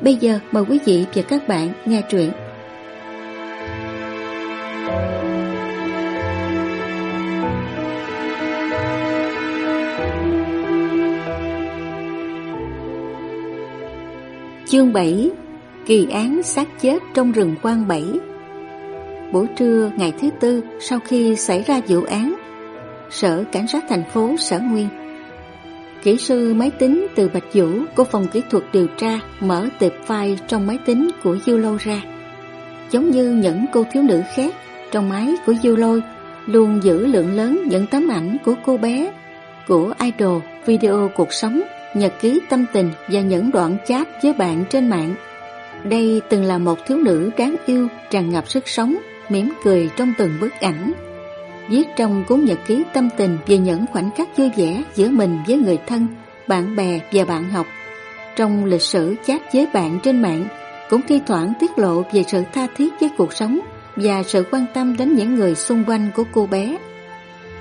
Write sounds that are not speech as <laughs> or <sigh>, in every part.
Bây giờ mời quý vị và các bạn nghe truyện. Chương 7 Kỳ án sát chết trong rừng quan bảy Buổi trưa ngày thứ tư, sau khi xảy ra vụ án, Sở Cảnh sát thành phố Sở Nguyên Kỹ sư máy tính từ Bạch Vũ của phòng kỹ thuật điều tra mở tệp file trong máy tính của Du Lô ra. Giống như những cô thiếu nữ khác, trong máy của Du Lôi luôn giữ lượng lớn những tấm ảnh của cô bé, của idol, video cuộc sống, nhật ký tâm tình và những đoạn chat với bạn trên mạng. Đây từng là một thiếu nữ đáng yêu, tràn ngập sức sống, mỉm cười trong từng bức ảnh viết trong cuốn nhật ký tâm tình về những khoảnh khắc vui vẻ giữa mình với người thân, bạn bè và bạn học. Trong lịch sử chat với bạn trên mạng, cũng thi thoảng tiết lộ về sự tha thiết với cuộc sống và sự quan tâm đến những người xung quanh của cô bé.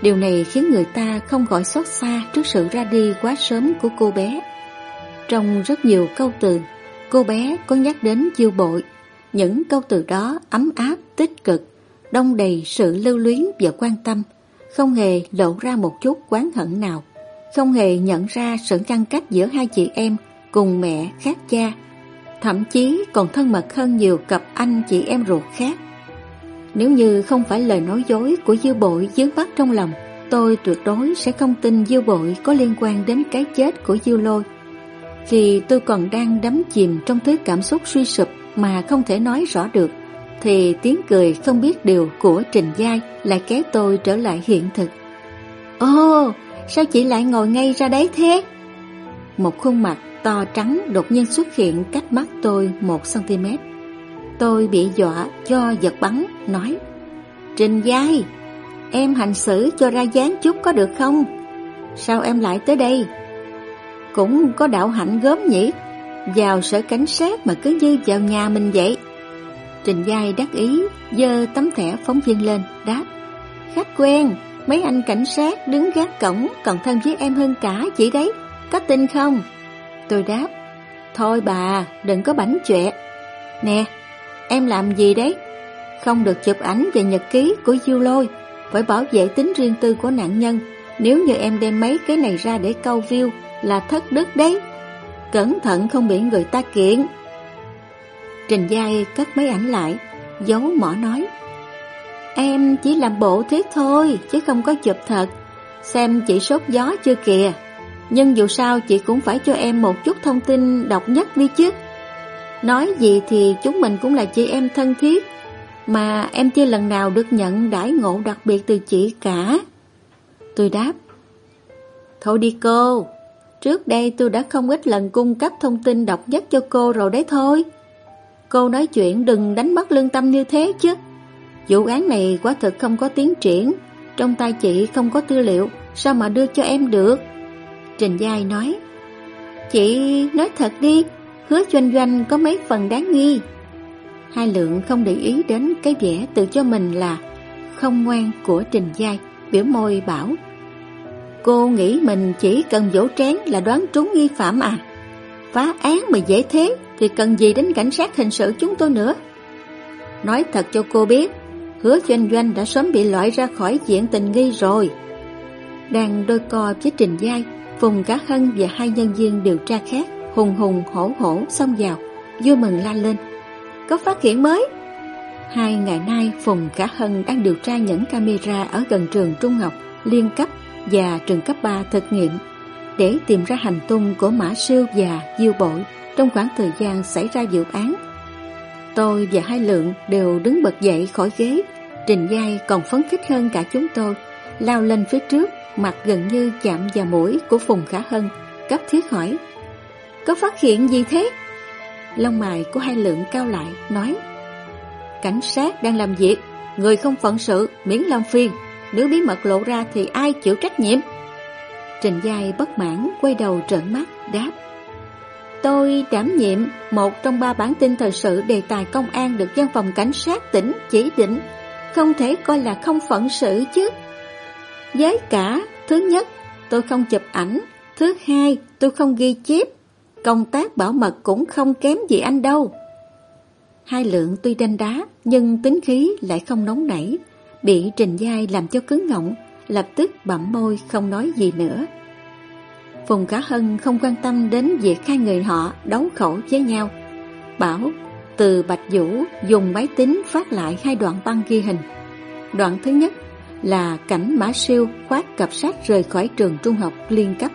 Điều này khiến người ta không khỏi xót xa trước sự ra đi quá sớm của cô bé. Trong rất nhiều câu từ, cô bé có nhắc đến chiêu bội. Những câu từ đó ấm áp, tích cực, đông đầy sự lưu luyến và quan tâm, không hề lộ ra một chút quán hận nào, không hề nhận ra sự ngăn cách giữa hai chị em cùng mẹ khác cha, thậm chí còn thân mật hơn nhiều cặp anh chị em ruột khác. Nếu như không phải lời nói dối của dư bội dướng bắt trong lòng, tôi tuyệt đối sẽ không tin dư bội có liên quan đến cái chết của dư lôi. Khi tôi còn đang đắm chìm trong thứ cảm xúc suy sụp mà không thể nói rõ được, thì tiếng cười không biết điều của Trình Giai lại kéo tôi trở lại hiện thực. Ồ, sao chị lại ngồi ngay ra đấy thế? Một khuôn mặt to trắng đột nhiên xuất hiện cách mắt tôi một cm. Tôi bị dọa cho giật bắn, nói Trình Giai, em hành xử cho ra dáng chút có được không? Sao em lại tới đây? Cũng có đạo hạnh gớm nhỉ? Vào sở cảnh sát mà cứ như vào nhà mình vậy. Trình Giai đắc ý, dơ tấm thẻ phóng viên lên, đáp. Khách quen, mấy anh cảnh sát đứng gác cổng còn thân với em hơn cả chị đấy, có tin không? Tôi đáp, thôi bà, đừng có bảnh chuyện. Nè, em làm gì đấy? Không được chụp ảnh về nhật ký của Diêu Lôi, phải bảo vệ tính riêng tư của nạn nhân. Nếu như em đem mấy cái này ra để câu view là thất đức đấy. Cẩn thận không bị người ta kiện. Trình Giai cất mấy ảnh lại, giấu mỏ nói. Em chỉ làm bộ thế thôi, chứ không có chụp thật. Xem chị sốt gió chưa kìa. Nhưng dù sao chị cũng phải cho em một chút thông tin độc nhất đi chứ. Nói gì thì chúng mình cũng là chị em thân thiết, mà em chưa lần nào được nhận đãi ngộ đặc biệt từ chị cả. Tôi đáp. Thôi đi cô, trước đây tôi đã không ít lần cung cấp thông tin độc nhất cho cô rồi đấy thôi. Cô nói chuyện đừng đánh mất lương tâm như thế chứ. Vụ án này quả thực không có tiến triển, trong tay chị không có tư liệu, sao mà đưa cho em được? Trình Giai nói, Chị nói thật đi, hứa doanh doanh có mấy phần đáng nghi. Hai lượng không để ý đến cái vẻ tự cho mình là không ngoan của Trình Giai, biểu môi bảo. Cô nghĩ mình chỉ cần vỗ trán là đoán trúng nghi phạm à? Phá án mà dễ thế thì cần gì đến cảnh sát hình sự chúng tôi nữa. Nói thật cho cô biết, hứa doanh doanh đã sớm bị loại ra khỏi diện tình nghi rồi. Đang đôi co với Trình Giai, Phùng Cá Hân và hai nhân viên điều tra khác hùng hùng hổ hổ xông vào, vui mừng la lên. Có phát hiện mới? Hai ngày nay, Phùng Cả Hân đang điều tra những camera ở gần trường trung học, liên cấp và trường cấp 3 thực nghiệm để tìm ra hành tung của Mã Siêu và Diêu Bội trong khoảng thời gian xảy ra vụ án. Tôi và hai lượng đều đứng bật dậy khỏi ghế, Trình Giai còn phấn khích hơn cả chúng tôi, lao lên phía trước, mặt gần như chạm vào mũi của Phùng Khả Hân, cấp thiết hỏi. Có phát hiện gì thế? Lông mày của hai lượng cao lại Nói Cảnh sát đang làm việc Người không phận sự miễn làm phiền Nếu bí mật lộ ra thì ai chịu trách nhiệm Trình Giai bất mãn Quay đầu trợn mắt đáp. Tôi đảm nhiệm một trong ba bản tin thời sự đề tài công an được văn phòng cảnh sát tỉnh chỉ định, không thể coi là không phận sự chứ. Với cả, thứ nhất, tôi không chụp ảnh, thứ hai, tôi không ghi chép, công tác bảo mật cũng không kém gì anh đâu. Hai lượng tuy đanh đá, nhưng tính khí lại không nóng nảy, bị Trình Giai làm cho cứng ngọng, lập tức bẩm môi không nói gì nữa. Phùng Cá Hân không quan tâm đến việc hai người họ đấu khẩu với nhau. Bảo, từ Bạch Vũ dùng máy tính phát lại hai đoạn băng ghi hình. Đoạn thứ nhất là cảnh Mã Siêu khoác cặp sách rời khỏi trường trung học liên cấp.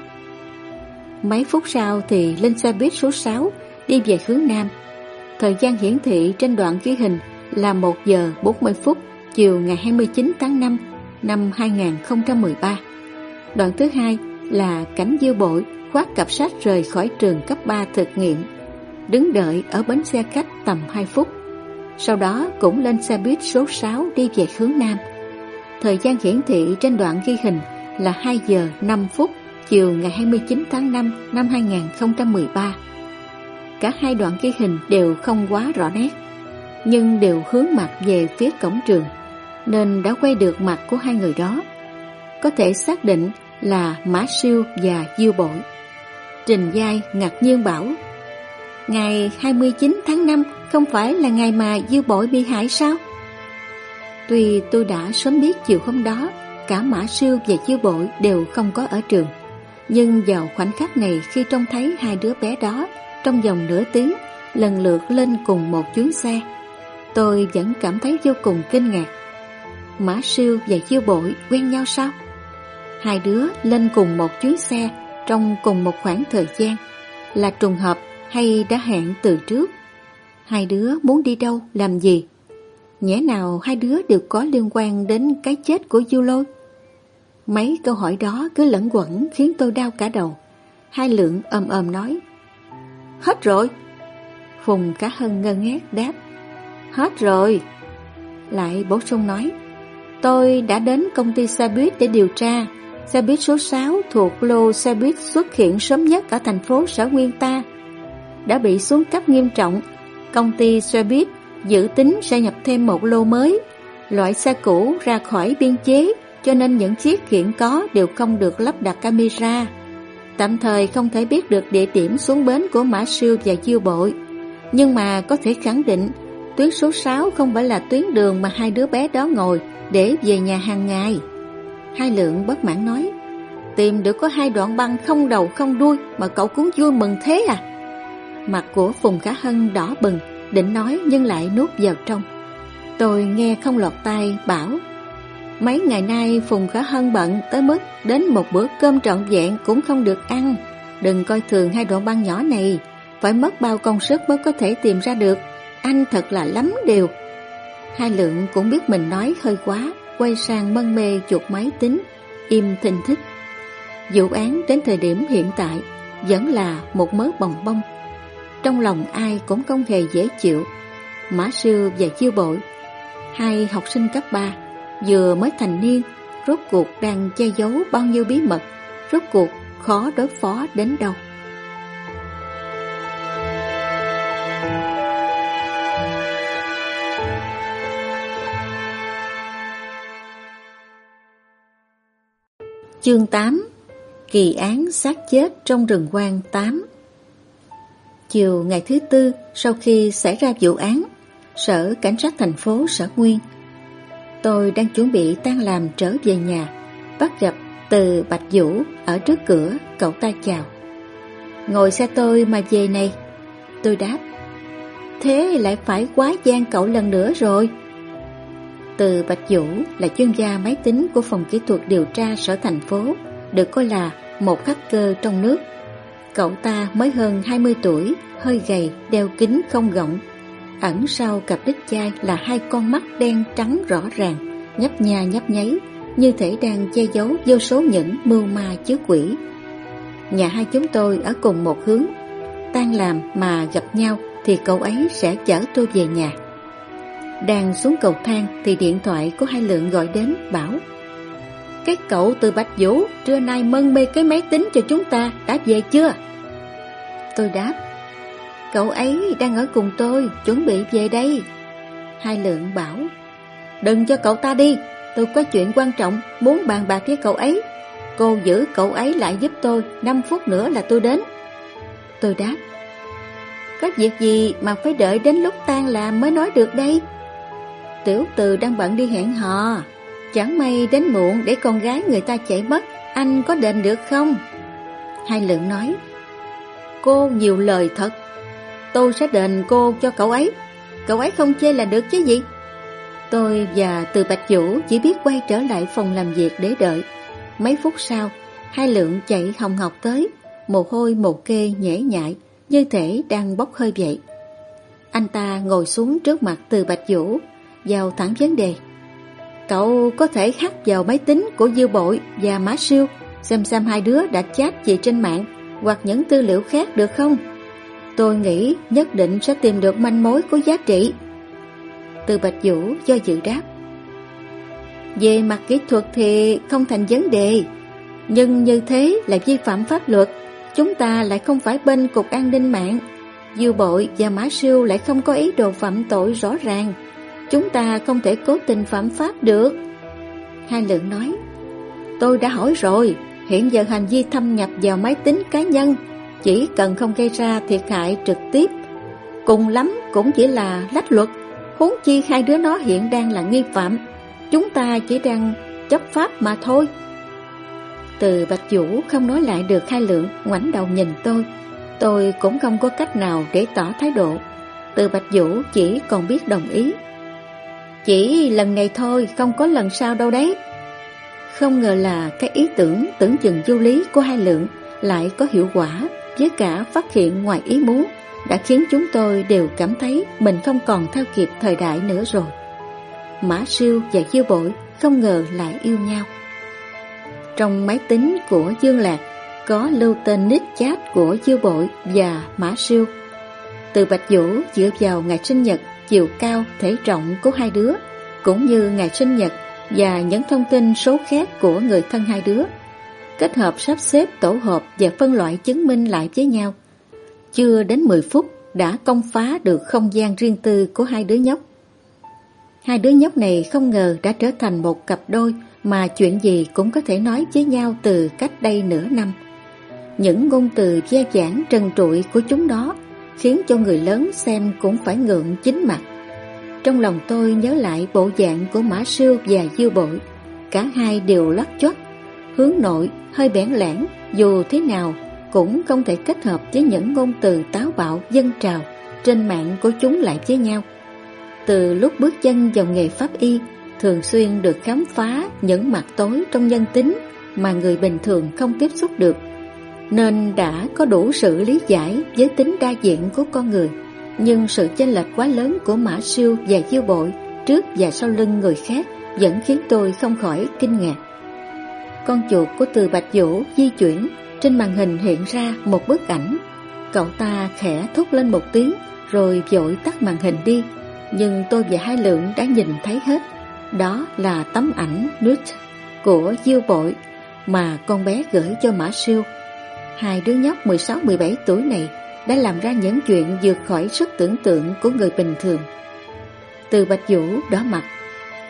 Mấy phút sau thì lên xe buýt số 6 đi về hướng Nam. Thời gian hiển thị trên đoạn ghi hình là 1 giờ 40 phút, chiều ngày 29 tháng 5 năm 2013. Đoạn thứ hai là cảnh dư bội khoác cặp sách rời khỏi trường cấp 3 thực nghiệm, đứng đợi ở bến xe khách tầm 2 phút. Sau đó cũng lên xe buýt số 6 đi về hướng Nam. Thời gian hiển thị trên đoạn ghi hình là 2 giờ 5 phút chiều ngày 29 tháng 5 năm 2013. Cả hai đoạn ghi hình đều không quá rõ nét, nhưng đều hướng mặt về phía cổng trường, nên đã quay được mặt của hai người đó. Có thể xác định là Mã Siêu và Diêu Bội. Trình Giai ngạc nhiên bảo, Ngày 29 tháng 5 không phải là ngày mà Diêu Bội bị hại sao? Tuy tôi đã sớm biết chiều hôm đó, cả Mã Siêu và Diêu Bội đều không có ở trường Nhưng vào khoảnh khắc này khi trông thấy hai đứa bé đó trong vòng nửa tiếng lần lượt lên cùng một chuyến xe, Tôi vẫn cảm thấy vô cùng kinh ngạc Mã Siêu và Chiêu Bội quen nhau sao? Hai đứa lên cùng một chuyến xe trong cùng một khoảng thời gian là trùng hợp hay đã hẹn từ trước. Hai đứa muốn đi đâu, làm gì? Nhẽ nào hai đứa đều có liên quan đến cái chết của Du Lôi? Mấy câu hỏi đó cứ lẫn quẩn khiến tôi đau cả đầu. Hai lượng ầm ầm nói. Hết rồi. Phùng cá hân ngơ ngác đáp. Hết rồi. Lại bổ sung nói. Tôi đã đến công ty xe buýt để điều tra Xe buýt số 6 thuộc lô xe buýt xuất hiện sớm nhất ở thành phố Sở Nguyên ta đã bị xuống cấp nghiêm trọng. Công ty xe buýt dự tính sẽ nhập thêm một lô mới, loại xe cũ ra khỏi biên chế cho nên những chiếc hiện có đều không được lắp đặt camera. Tạm thời không thể biết được địa điểm xuống bến của Mã Siêu và Chiêu Bội, nhưng mà có thể khẳng định tuyến số 6 không phải là tuyến đường mà hai đứa bé đó ngồi để về nhà hàng ngày. Hai lượng bất mãn nói, Tìm được có hai đoạn băng không đầu không đuôi Mà cậu cũng vui mừng thế à? Mặt của Phùng Khả Hân đỏ bừng, Định nói nhưng lại nuốt vào trong. Tôi nghe không lọt tai, bảo. Mấy ngày nay Phùng Khả Hân bận tới mức Đến một bữa cơm trọn vẹn cũng không được ăn. Đừng coi thường hai đoạn băng nhỏ này, Phải mất bao công sức mới có thể tìm ra được. Anh thật là lắm điều Hai lượng cũng biết mình nói hơi quá quay sang mân mê chuột máy tính, im thình thích. Vụ án đến thời điểm hiện tại vẫn là một mớ bồng bông. Trong lòng ai cũng không hề dễ chịu. Mã Sư và Chiêu Bội, hai học sinh cấp 3, vừa mới thành niên, rốt cuộc đang che giấu bao nhiêu bí mật, rốt cuộc khó đối phó đến đâu. Chương 8 Kỳ án sát chết trong rừng quang 8 Chiều ngày thứ tư sau khi xảy ra vụ án, Sở Cảnh sát thành phố Sở Nguyên Tôi đang chuẩn bị tan làm trở về nhà, bắt gặp từ Bạch Vũ ở trước cửa, cậu ta chào. Ngồi xe tôi mà về này. Tôi đáp, thế lại phải quá gian cậu lần nữa rồi. Từ Bạch Vũ là chuyên gia máy tính của phòng kỹ thuật điều tra sở thành phố, được coi là một hacker trong nước. Cậu ta mới hơn 20 tuổi, hơi gầy, đeo kính không gọng. Ẩn sau cặp đích chai là hai con mắt đen trắng rõ ràng, nhấp nha nhấp nháy, như thể đang che giấu vô số những mưu ma chứa quỷ. Nhà hai chúng tôi ở cùng một hướng, tan làm mà gặp nhau thì cậu ấy sẽ chở tôi về nhà. Đang xuống cầu thang thì điện thoại của hai lượng gọi đến, bảo, Cái cậu từ Bạch Vũ, trưa nay mân mê cái máy tính cho chúng ta, đã về chưa? Tôi đáp, Cậu ấy đang ở cùng tôi, chuẩn bị về đây. Hai lượng bảo, Đừng cho cậu ta đi, Tôi có chuyện quan trọng muốn bàn bạc với cậu ấy. Cô giữ cậu ấy lại giúp tôi 5 phút nữa là tôi đến. Tôi đáp, Có việc gì mà phải đợi đến lúc tan làm mới nói được đây? Tiểu từ đang bận đi hẹn hò. Chẳng may đến muộn để con gái người ta chạy mất, Anh có đền được không? Hai lượng nói, Cô nhiều lời thật. Tôi sẽ đền cô cho cậu ấy. Cậu ấy không chê là được chứ gì? Tôi và từ Bạch Vũ chỉ biết quay trở lại phòng làm việc để đợi. Mấy phút sau, Hai lượng chạy hồng học tới, Mồ hôi mồ kê nhễ nhại, Như thể đang bốc hơi vậy. Anh ta ngồi xuống trước mặt từ Bạch Vũ vào thẳng vấn đề. Cậu có thể hack vào máy tính của Dư Bội và Mã Siêu, Xem xem hai đứa đã chat gì trên mạng Hoặc những tư liệu khác được không? Tôi nghĩ nhất định sẽ tìm được manh mối có giá trị. Từ Bạch Vũ do dự đáp. Về mặt kỹ thuật thì không thành vấn đề. Nhưng như thế là vi phạm pháp luật. Chúng ta lại không phải bên Cục An ninh mạng. Dư Bội và Mã Siêu lại không có ý đồ phạm tội rõ ràng. Chúng ta không thể cố tình phạm pháp được. Hai lượng nói, Tôi đã hỏi rồi, Hiện giờ hành vi thâm nhập vào máy tính cá nhân Chỉ cần không gây ra thiệt hại trực tiếp. Cùng lắm cũng chỉ là lách luật, Huống chi hai đứa nó hiện đang là nghi phạm, Chúng ta chỉ đang chấp pháp mà thôi. Từ Bạch Vũ không nói lại được hai lượng ngoảnh đầu nhìn tôi Tôi cũng không có cách nào để tỏ thái độ. Từ Bạch Vũ chỉ còn biết đồng ý chỉ lần này thôi, Không có lần sau đâu đấy. Không ngờ là cái ý tưởng Tưởng chừng vô lý của hai lượng Lại có hiệu quả Với cả phát hiện ngoài ý muốn Đã khiến chúng tôi đều cảm thấy Mình không còn theo kịp thời đại nữa rồi. Mã siêu và dư bội Không ngờ lại yêu nhau. Trong máy tính của Dương Lạc Có lưu tên nick chat của dư bội và Mã siêu. Từ Bạch Vũ dựa vào ngày sinh nhật chiều cao, thể trọng của hai đứa, cũng như ngày sinh nhật và những thông tin số khác của người thân hai đứa. Kết hợp sắp xếp tổ hợp và phân loại chứng minh lại với nhau. Chưa đến 10 phút đã công phá được không gian riêng tư của hai đứa nhóc. Hai đứa nhóc này không ngờ đã trở thành một cặp đôi mà chuyện gì cũng có thể nói với nhau từ cách đây nửa năm. Những ngôn từ gia giảng trần trụi của chúng đó khiến cho người lớn xem cũng phải ngượng chính mặt. Trong lòng tôi nhớ lại bộ dạng của Mã Sư và Dư Bội, cả hai đều lắc chót, hướng nội, hơi bẽn lẽn, dù thế nào cũng không thể kết hợp với những ngôn từ táo bạo dân trào trên mạng của chúng lại với nhau. Từ lúc bước chân vào nghề pháp y, thường xuyên được khám phá những mặt tối trong nhân tính mà người bình thường không tiếp xúc được nên đã có đủ sự lý giải với tính đa diện của con người. Nhưng sự chênh lệch quá lớn của Mã Siêu và Diêu Bội trước và sau lưng người khác vẫn khiến tôi không khỏi kinh ngạc. Con chuột của từ Bạch Vũ di chuyển, trên màn hình hiện ra một bức ảnh. Cậu ta khẽ thốt lên một tiếng rồi vội tắt màn hình đi. Nhưng tôi và Hai Lượng đã nhìn thấy hết. Đó là tấm ảnh nude của Diêu Bội mà con bé gửi cho Mã Siêu Hai đứa nhóc 16-17 tuổi này đã làm ra những chuyện vượt khỏi sức tưởng tượng của người bình thường. Từ Bạch Vũ đỏ mặt,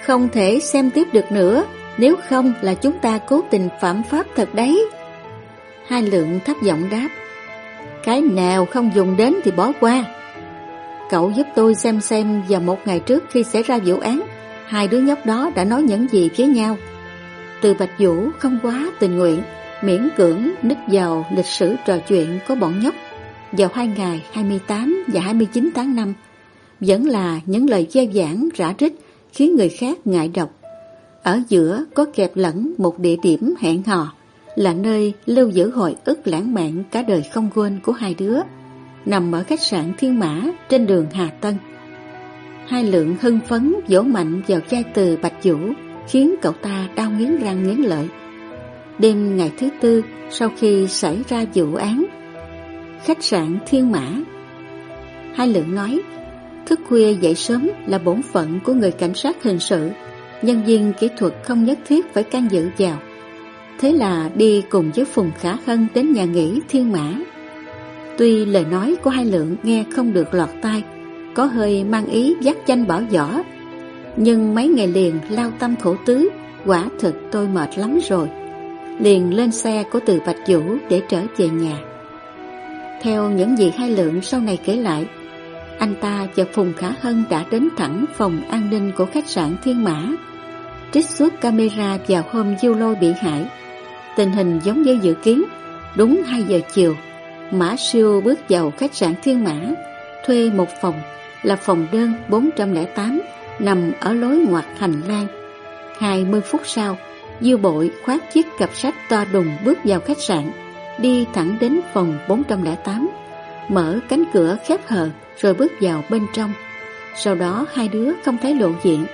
không thể xem tiếp được nữa, nếu không là chúng ta cố tình phạm pháp thật đấy. Hai lượng thấp giọng đáp, cái nào không dùng đến thì bỏ qua. Cậu giúp tôi xem xem vào một ngày trước khi xảy ra vụ án, hai đứa nhóc đó đã nói những gì với nhau. Từ Bạch Vũ không quá tình nguyện, miễn cưỡng nít vào lịch sử trò chuyện của bọn nhóc vào hai ngày 28 và 29 tháng 5 vẫn là những lời gieo giảng rã rít khiến người khác ngại đọc. Ở giữa có kẹp lẫn một địa điểm hẹn hò, là nơi lưu giữ hồi ức lãng mạn cả đời không quên của hai đứa, nằm ở khách sạn Thiên Mã trên đường Hà Tân. Hai lượng hưng phấn vỗ mạnh vào chai từ Bạch Vũ khiến cậu ta đau nghiến răng nghiến lợi. Đêm ngày thứ tư, sau khi xảy ra vụ án, Khách sạn Thiên Mã. Hai lượng nói, Thức khuya dậy sớm là bổn phận của người cảnh sát hình sự. Nhân viên kỹ thuật không nhất thiết phải can dự vào. Thế là đi cùng với Phùng Khả Hân đến nhà nghỉ Thiên Mã. Tuy lời nói của hai lượng nghe không được lọt tai, Có hơi mang ý dắt danh bỏ vỏ Nhưng mấy ngày liền lao tâm khổ tứ, Quả thực tôi mệt lắm rồi. Liền lên xe của từ Bạch Vũ để trở về nhà. Theo những gì hai lượng sau này kể lại, Anh ta và Phùng Khả Hân đã đến thẳng phòng an ninh của khách sạn Thiên Mã, Trích xuất camera vào hôm du lôi bị hại. Tình hình giống như dự kiến, Đúng 2 giờ chiều, Mã siêu bước vào khách sạn Thiên Mã, Thuê một phòng, Là phòng đơn 408 Nằm ở lối ngoặt hành lang. 20 phút sau Dư bội khoác chiếc cặp sách to đùng bước vào khách sạn, Đi thẳng đến phòng 408 Mở cánh cửa khép hờ Rồi bước vào bên trong. Sau đó hai đứa không thấy lộ diện.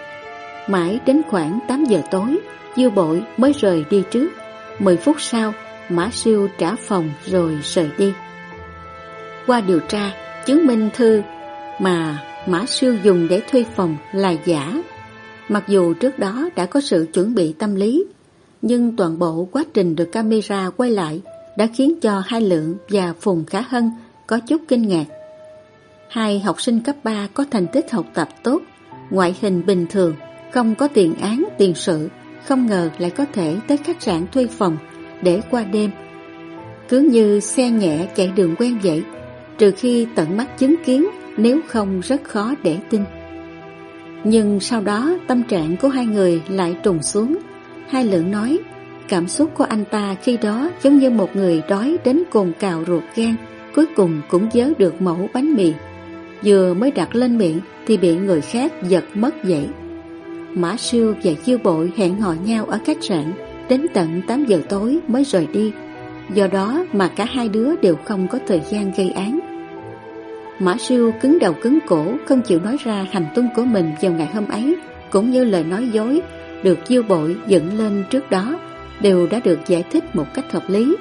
Mãi đến khoảng 8 giờ tối Dư bội mới rời đi trước. 10 phút sau, Mã siêu trả phòng rồi rời đi. Qua điều tra, Chứng minh thư Mà Mã siêu dùng để thuê phòng là giả. Mặc dù trước đó đã có sự chuẩn bị tâm lý nhưng toàn bộ quá trình được camera quay lại Đã khiến cho hai lượng và Phùng Khả Hân có chút kinh ngạc. Hai học sinh cấp 3 có thành tích học tập tốt Ngoại hình bình thường Không có tiền án, tiền sự Không ngờ lại có thể tới khách sạn thuê phòng Để qua đêm. Cứ như xe nhẹ chạy đường quen vậy Trừ khi tận mắt chứng kiến Nếu không rất khó để tin. Nhưng sau đó tâm trạng của hai người lại trùng xuống. Hai lượng nói, Cảm xúc của anh ta khi đó giống như một người đói đến cồn cào ruột gan, Cuối cùng cũng dớ được mẫu bánh mì. Vừa mới đặt lên miệng thì bị người khác giật mất vậy Mã siêu và chiêu bội hẹn hò nhau ở khách sạn, Đến tận 8 giờ tối mới rời đi. Do đó mà cả hai đứa đều không có thời gian gây án. Mã siêu cứng đầu cứng cổ, Không chịu nói ra hành tung của mình vào ngày hôm ấy, Cũng như lời nói dối được diêu bội dựng lên trước đó Đều đã được giải thích một cách hợp lý.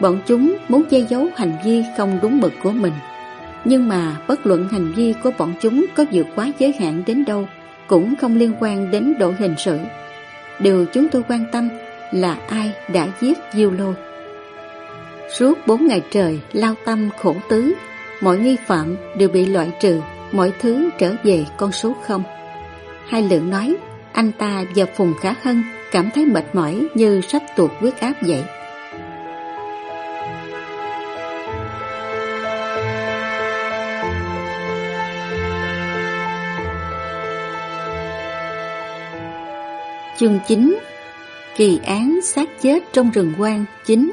Bọn chúng muốn che giấu hành vi không đúng mực của mình. Nhưng mà bất luận hành vi của bọn chúng có vượt quá giới hạn đến đâu Cũng không liên quan đến đội hình sự. Điều chúng tôi quan tâm là ai đã giết Diêu Lôi Suốt bốn ngày trời lao tâm khổ tứ mọi nghi phạm đều bị loại trừ, mọi thứ trở về con số không. Hai lượng nói, anh ta và Phùng Khả Hân cảm thấy mệt mỏi như sắp tuột huyết áp vậy. Chương 9 Kỳ án xác chết trong rừng quang 9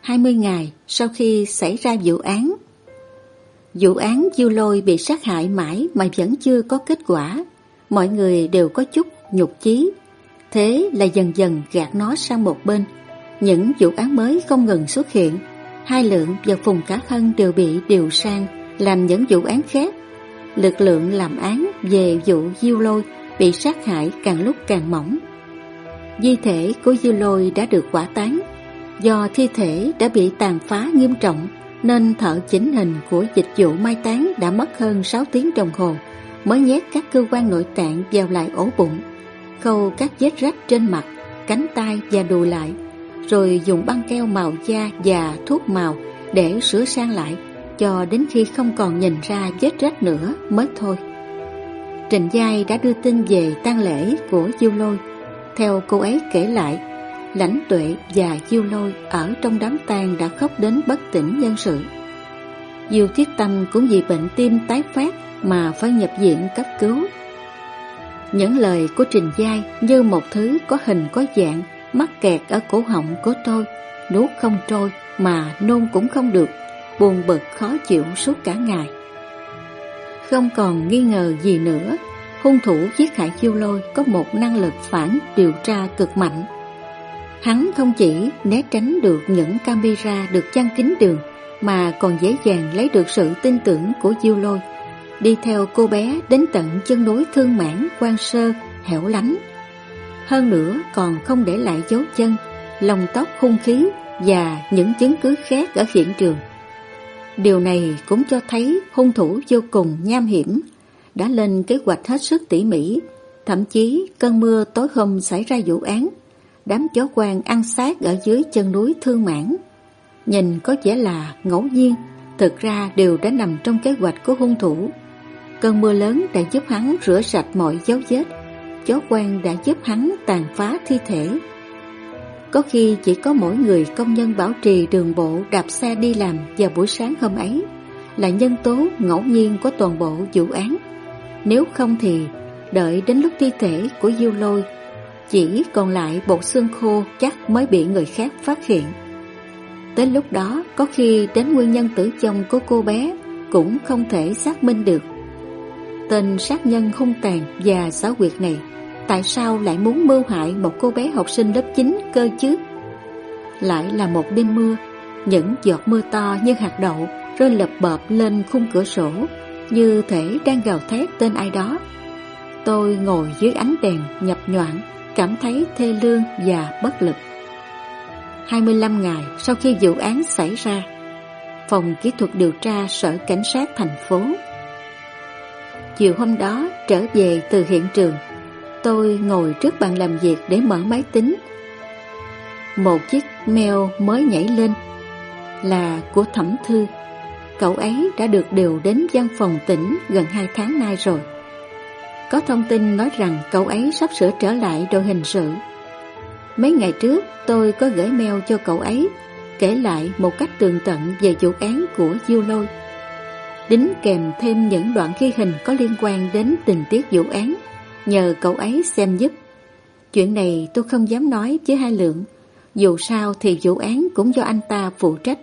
20 ngày sau khi xảy ra vụ án Vụ án Diêu Lôi bị sát hại mãi mà vẫn chưa có kết quả. Mọi người đều có chút nhục chí. Thế là dần dần gạt nó sang một bên. Những vụ án mới không ngừng xuất hiện. Hai lượng và Phùng Cá Hân đều bị điều sang làm những vụ án khác. Lực lượng làm án về vụ Diêu Lôi bị sát hại càng lúc càng mỏng. Di thể của Diêu Lôi đã được quả tán. Do thi thể đã bị tàn phá nghiêm trọng, nên thợ chỉnh hình của dịch vụ mai táng đã mất hơn 6 tiếng đồng hồ mới nhét các cơ quan nội tạng vào lại ổ bụng, khâu các vết rách trên mặt, cánh tay và đùi lại, rồi dùng băng keo màu da và thuốc màu để sửa sang lại cho đến khi không còn nhìn ra vết rách nữa mới thôi. Trình Giai đã đưa tin về tang lễ của Diêu Lôi. Theo cô ấy kể lại, Lãnh tuệ và Diêu Lôi ở trong đám tang đã khóc đến bất tỉnh nhân sự. Diêu Thiết Tâm cũng vì bệnh tim tái phát mà phải nhập viện cấp cứu. Những lời của Trình Giai như một thứ có hình có dạng mắc kẹt ở cổ họng của tôi, nuốt không trôi mà nôn cũng không được, buồn bực khó chịu suốt cả ngày. Không còn nghi ngờ gì nữa, hung thủ giết hại Diêu Lôi có một năng lực phản điều tra cực mạnh Hắn không chỉ né tránh được những camera được chăn kín đường mà còn dễ dàng lấy được sự tin tưởng của Diêu Lôi. Đi theo cô bé đến tận chân núi Thương Mãn, quan sơ, hẻo lánh. Hơn nữa còn không để lại dấu chân, lông tóc hung khí và những chứng cứ khác ở hiện trường. Điều này cũng cho thấy hung thủ vô cùng nham hiểm, đã lên kế hoạch hết sức tỉ mỉ, thậm chí cơn mưa tối hôm xảy ra vụ án, đám chó quan ăn xác ở dưới chân núi Thương Mãn. Nhìn có vẻ là ngẫu nhiên, thực ra đều đã nằm trong kế hoạch của hung thủ. Cơn mưa lớn đã giúp hắn rửa sạch mọi dấu vết, chó quen đã giúp hắn tàn phá thi thể. Có khi chỉ có mỗi người công nhân bảo trì đường bộ đạp xe đi làm vào buổi sáng hôm ấy là nhân tố ngẫu nhiên của toàn bộ vụ án. Nếu không thì đợi đến lúc thi thể của Diêu Lôi chỉ còn lại bộ xương khô chắc mới bị người khác phát hiện. Tới lúc đó có khi đến nguyên nhân tử vong của cô bé cũng không thể xác minh được. Tên sát nhân hung tàn và xáo quyệt này tại sao lại muốn mưu hại một cô bé học sinh lớp 9 cơ chứ? Lại là một đêm mưa, những giọt mưa to như hạt đậu rơi lập bợp lên khung cửa sổ, như thể đang gào thét tên ai đó. Tôi ngồi dưới ánh đèn nhập nhoạn, cảm thấy thê lương và bất lực. 25 ngày sau khi vụ án xảy ra, Phòng Kỹ thuật Điều tra Sở Cảnh sát thành phố. Chiều hôm đó trở về từ hiện trường, tôi ngồi trước bàn làm việc để mở máy tính. Một chiếc mail mới nhảy lên là của Thẩm Thư. Cậu ấy đã được điều đến văn phòng tỉnh gần 2 tháng nay rồi. Có thông tin nói rằng cậu ấy sắp sửa trở lại đội hình sự. Mấy ngày trước tôi có gửi mail cho cậu ấy kể lại một cách tường tận về vụ án của Diêu Lôi. Đính kèm thêm những đoạn ghi hình có liên quan đến tình tiết vụ án, nhờ cậu ấy xem giúp. Chuyện này tôi không dám nói với hai lượng, dù sao thì vụ án cũng do anh ta phụ trách.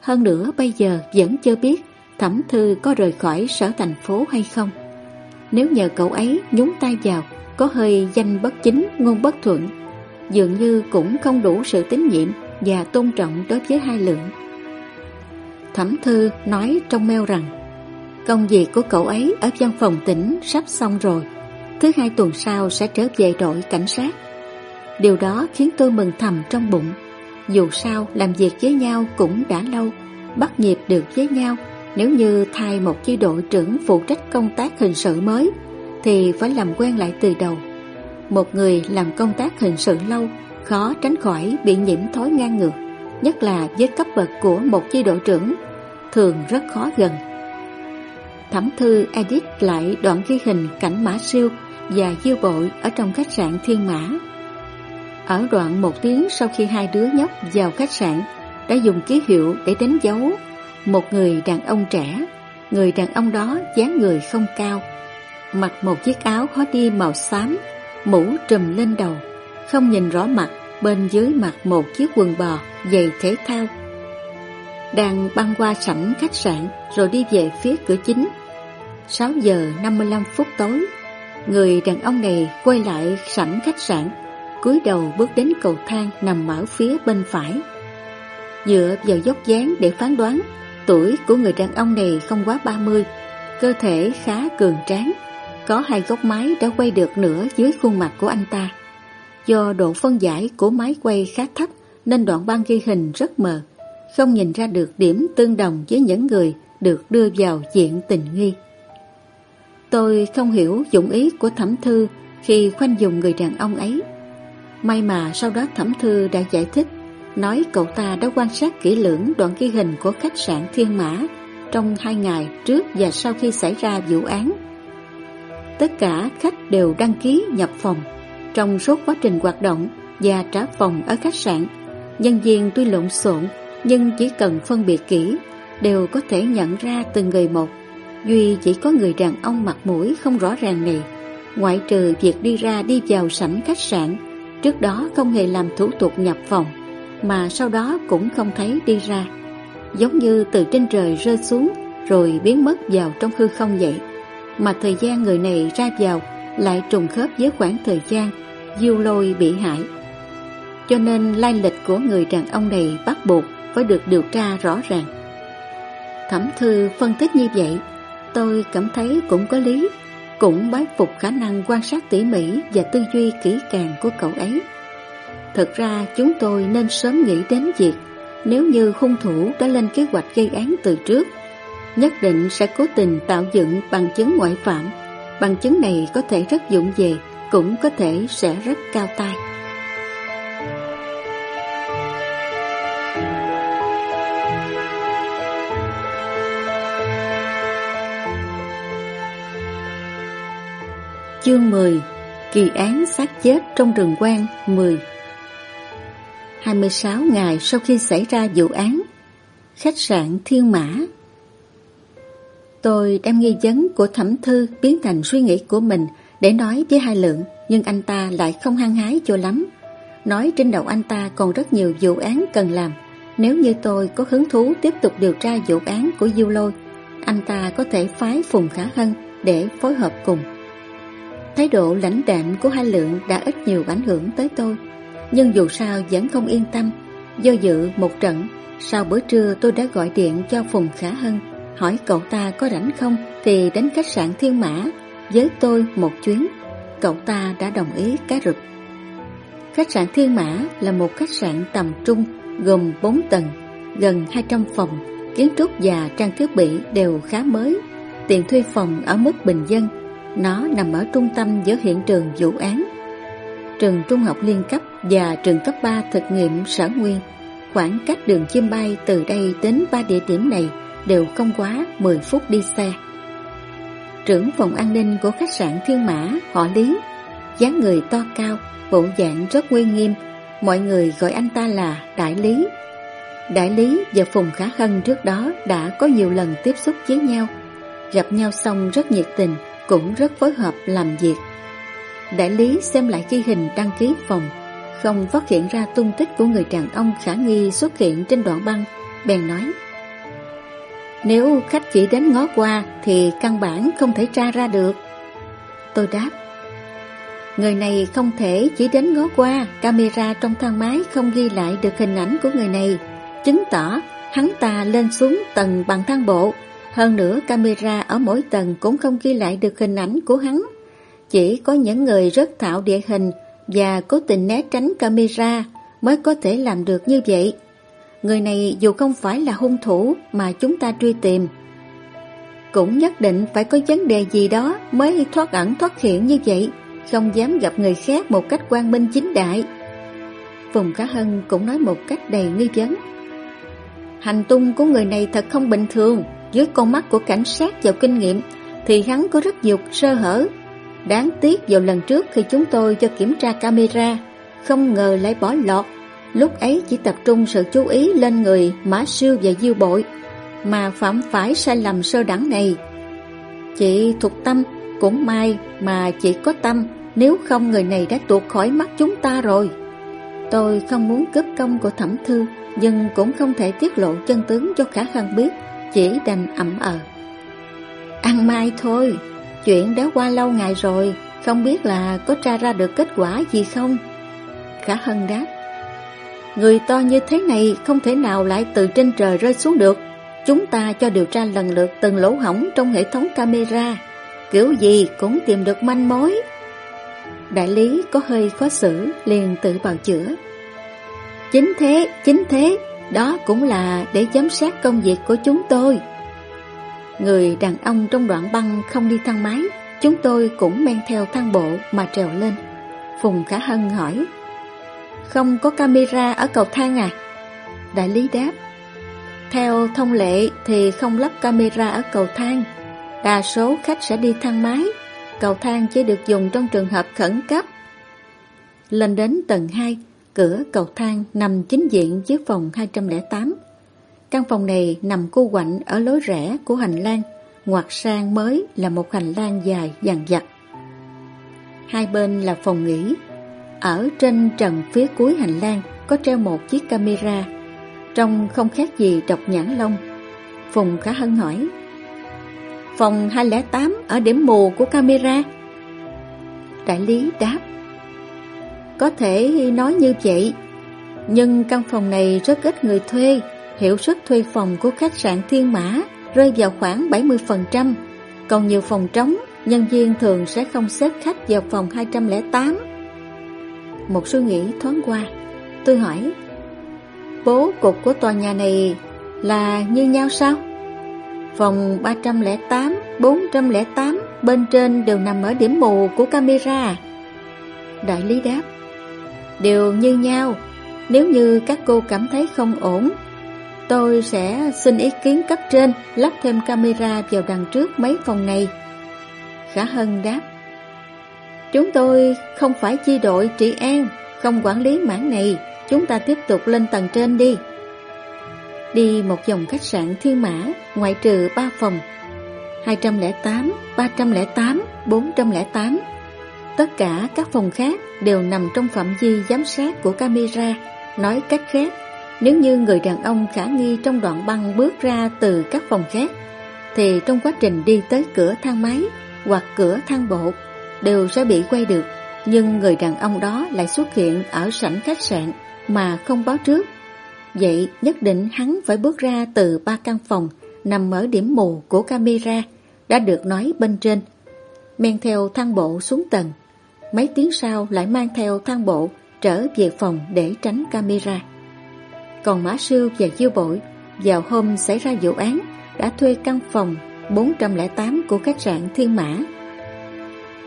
Hơn nữa bây giờ vẫn chưa biết Thẩm Thư có rời khỏi sở thành phố hay không. Nếu nhờ cậu ấy nhúng tay vào, có hơi danh bất chính, ngôn bất thuận, dường như cũng không đủ sự tín nhiệm và tôn trọng đối với hai lượng. Thẩm Thư nói trong mail rằng công việc của cậu ấy ở văn phòng tỉnh sắp xong rồi, thứ hai tuần sau sẽ trở về đội cảnh sát. Điều đó khiến tôi mừng thầm trong bụng. Dù sao làm việc với nhau cũng đã lâu, bắt nhịp được với nhau. Nếu như thay một chi đội trưởng phụ trách công tác hình sự mới, thì phải làm quen lại từ đầu. Một người làm công tác hình sự lâu khó tránh khỏi bị nhiễm thói ngang ngược, nhất là với cấp bậc của một chi đội trưởng, thường rất khó gần. Thẩm thư edit lại đoạn ghi hình cảnh mã siêu và diêu bội ở trong khách sạn Thiên Mã. Ở đoạn một tiếng sau khi hai đứa nhóc vào khách sạn, đã dùng ký hiệu để đánh dấu một người đàn ông trẻ. Người đàn ông đó dáng người không cao, mặc một chiếc áo khó đi màu xám, mũ trùm lên đầu, không nhìn rõ mặt, bên dưới mặc một chiếc quần bò, giày thể thao. Đang băng qua sảnh khách sạn rồi đi về phía cửa chính. 6 giờ 55 phút tối, người đàn ông này quay lại sảnh khách sạn, cúi đầu bước đến cầu thang nằm ở phía bên phải. Dựa vào dốc dáng để phán đoán, tuổi của người đàn ông này không quá 30, cơ thể khá cường tráng, có hai góc máy đã quay được nửa dưới khuôn mặt của anh ta. Do độ phân giải của máy quay khá thấp nên đoạn băng ghi hình rất mờ, không nhìn ra được điểm tương đồng với những người được đưa vào diện tình nghi. Tôi không hiểu dụng ý của thẩm thư khi khoanh dùng người đàn ông ấy. May mà sau đó thẩm thư đã giải thích, nói cậu ta đã quan sát kỹ lưỡng đoạn ghi hình của khách sạn Thiên Mã trong hai ngày trước và sau khi xảy ra vụ án. Tất cả khách đều đăng ký nhập phòng trong suốt quá trình hoạt động và trả phòng ở khách sạn, nhân viên tuy lộn xộn nhưng chỉ cần phân biệt kỹ đều có thể nhận ra từng người một. Duy chỉ có người đàn ông mặt mũi không rõ ràng này, ngoại trừ việc đi ra đi vào sảnh khách sạn, trước đó không hề làm thủ tục nhập phòng, mà sau đó cũng không thấy đi ra. Giống như từ trên trời rơi xuống rồi biến mất vào trong hư không vậy. Mà thời gian người này ra vào lại trùng khớp với khoảng thời gian Diêu Lôi bị hại. Cho nên lai lịch của người đàn ông này bắt buộc phải được điều tra rõ ràng. Thẩm thư phân tích như vậy, tôi cảm thấy cũng có lý, cũng bái phục khả năng quan sát tỉ mỉ và tư duy kỹ càng của cậu ấy. Thật ra chúng tôi nên sớm nghĩ đến việc Nếu như hung thủ đã lên kế hoạch gây án từ trước, nhất định sẽ cố tình tạo dựng bằng chứng ngoại phạm. Bằng chứng này có thể rất dụng về, cũng có thể sẽ rất cao tay. Chương 10 Kỳ án xác chết trong rừng quan 10 26 ngày sau khi xảy ra vụ án, Khách sạn Thiên Mã. Tôi đem nghi vấn của thẩm thư biến thành suy nghĩ của mình để nói với hai lượng, Nhưng anh ta lại không hăng hái cho lắm. Nói trên đầu anh ta còn rất nhiều vụ án cần làm. Nếu như tôi có hứng thú tiếp tục điều tra vụ án của Diêu Lôi, Anh ta có thể phái Phùng Khả Hân để phối hợp cùng. Thái độ lãnh đạm của hai lượng đã ít nhiều ảnh hưởng tới tôi. Nhưng dù sao vẫn không yên tâm. Do dự một trận, Sau bữa trưa tôi đã gọi điện cho Phùng Khả Hân, Hỏi cậu ta có rảnh không Thì đến khách sạn Thiên Mã Với tôi một chuyến. Cậu ta đã đồng ý cá rụt Khách sạn Thiên Mã là một khách sạn tầm trung, Gồm 4 tầng, Gần 200 phòng. Kiến trúc và trang thiết bị đều khá mới. Tiền thuê phòng ở mức bình dân nó nằm ở trung tâm giữa hiện trường vụ án. Trường trung học liên cấp và trường cấp 3 thực nghiệm sở nguyên Khoảng cách đường chim bay từ đây đến ba địa điểm này đều không quá 10 phút đi xe. Trưởng phòng an ninh của khách sạn Thiên Mã họ Lý dáng người to cao, bộ dạng rất uy nghiêm. Mọi người gọi anh ta là Đại Lý. Đại Lý và Phùng Khả Hân trước đó đã có nhiều lần tiếp xúc với nhau Gặp nhau xong rất nhiệt tình cũng rất phối hợp làm việc. Đại lý xem lại ghi hình đăng ký phòng, không phát hiện ra tung tích của người đàn ông khả nghi xuất hiện trên đoạn băng, bèn nói. Nếu khách chỉ đến ngó qua thì căn bản không thể tra ra được. Tôi đáp. Người này không thể chỉ đến ngó qua, camera trong thang máy không ghi lại được hình ảnh của người này, chứng tỏ hắn ta lên xuống tầng bằng thang bộ, hơn nữa camera ở mỗi tầng cũng không ghi lại được hình ảnh của hắn. Chỉ có những người rất thạo địa hình và cố tình né tránh camera mới có thể làm được như vậy. Người này dù không phải là hung thủ mà chúng ta truy tìm, cũng nhất định phải có vấn đề gì đó mới thoát ẩn thoát hiện như vậy, không dám gặp người khác một cách quan minh chính đại. Phùng Cá Hân cũng nói một cách đầy nghi vấn. Hành tung của người này thật không bình thường. Dưới con mắt của cảnh sát và kinh nghiệm, Thì hắn có rất nhiều sơ hở. Đáng tiếc vào lần trước khi chúng tôi cho kiểm tra camera, Không ngờ lại bỏ lọt. Lúc ấy chỉ tập trung sự chú ý lên người Mã Siêu và Diêu Bội, Mà phạm phải sai lầm sơ đẳng này. Chị thuộc tâm, Cũng may mà chị có tâm, Nếu không người này đã tuột khỏi mắt chúng ta rồi. Tôi không muốn cướp công của thẩm thư, Nhưng cũng không thể tiết lộ chân tướng cho khả khăn biết chỉ đành ẩm ờ. Ăn mai thôi, chuyện đã qua lâu ngày rồi, không biết là có tra ra được kết quả gì không? Khả Hân đáp, người to như thế này không thể nào lại từ trên trời rơi xuống được. Chúng ta cho điều tra lần lượt từng lỗ hỏng trong hệ thống camera, kiểu gì cũng tìm được manh mối. Đại lý có hơi khó xử, liền tự bào chữa. Chính thế, chính thế, đó cũng là để giám sát công việc của chúng tôi. Người đàn ông trong đoạn băng không đi thang máy, Chúng tôi cũng men theo thang bộ mà trèo lên. Phùng Khả Hân hỏi, Không có camera ở cầu thang à? Đại lý đáp, Theo thông lệ thì không lắp camera ở cầu thang. Đa số khách sẽ đi thang máy, Cầu thang chỉ được dùng trong trường hợp khẩn cấp. Lên đến tầng 2 Cửa cầu thang nằm chính diện dưới phòng 208. Căn phòng này nằm cô quạnh ở lối rẽ của hành lang, ngoặt sang mới là một hành lang dài dằn dặt. Hai bên là phòng nghỉ. Ở trên trần phía cuối hành lang có treo một chiếc camera. Trông không khác gì độc nhãn lông. Phùng Khả Hân hỏi. Phòng 208 ở điểm mù của camera. Đại lý đáp. Có thể nói như vậy, nhưng căn phòng này rất ít người thuê, hiệu suất thuê phòng của khách sạn Thiên Mã rơi vào khoảng 70%, còn nhiều phòng trống, nhân viên thường sẽ không xếp khách vào phòng 208. Một suy nghĩ thoáng qua, tôi hỏi, bố cục của tòa nhà này là như nhau sao? Phòng 308, 408 bên trên đều nằm ở điểm mù của camera. Đại lý đáp, đều như nhau. Nếu như các cô cảm thấy không ổn, tôi sẽ xin ý kiến cấp trên lắp thêm camera vào đằng trước mấy phòng này. Khả Hân đáp, chúng tôi không phải chi đội trị an, không quản lý mảng này, chúng ta tiếp tục lên tầng trên đi. Đi một vòng khách sạn thiên mã, ngoại trừ ba phòng, 208, 308, 408. Tất cả các phòng khác đều nằm trong phạm vi giám sát của camera. Nói cách khác, nếu như người đàn ông khả nghi trong đoạn băng bước ra từ các phòng khác, thì trong quá trình đi tới cửa thang máy hoặc cửa thang bộ đều sẽ bị quay được. Nhưng người đàn ông đó lại xuất hiện ở sảnh khách sạn mà không báo trước. Vậy nhất định hắn phải bước ra từ ba căn phòng nằm ở điểm mù của camera đã được nói bên trên. Men theo thang bộ xuống tầng, mấy tiếng sau lại mang theo thang bộ trở về phòng để tránh camera. Còn Mã Sư và Diêu Bội vào hôm xảy ra vụ án đã thuê căn phòng 408 của khách sạn Thiên Mã.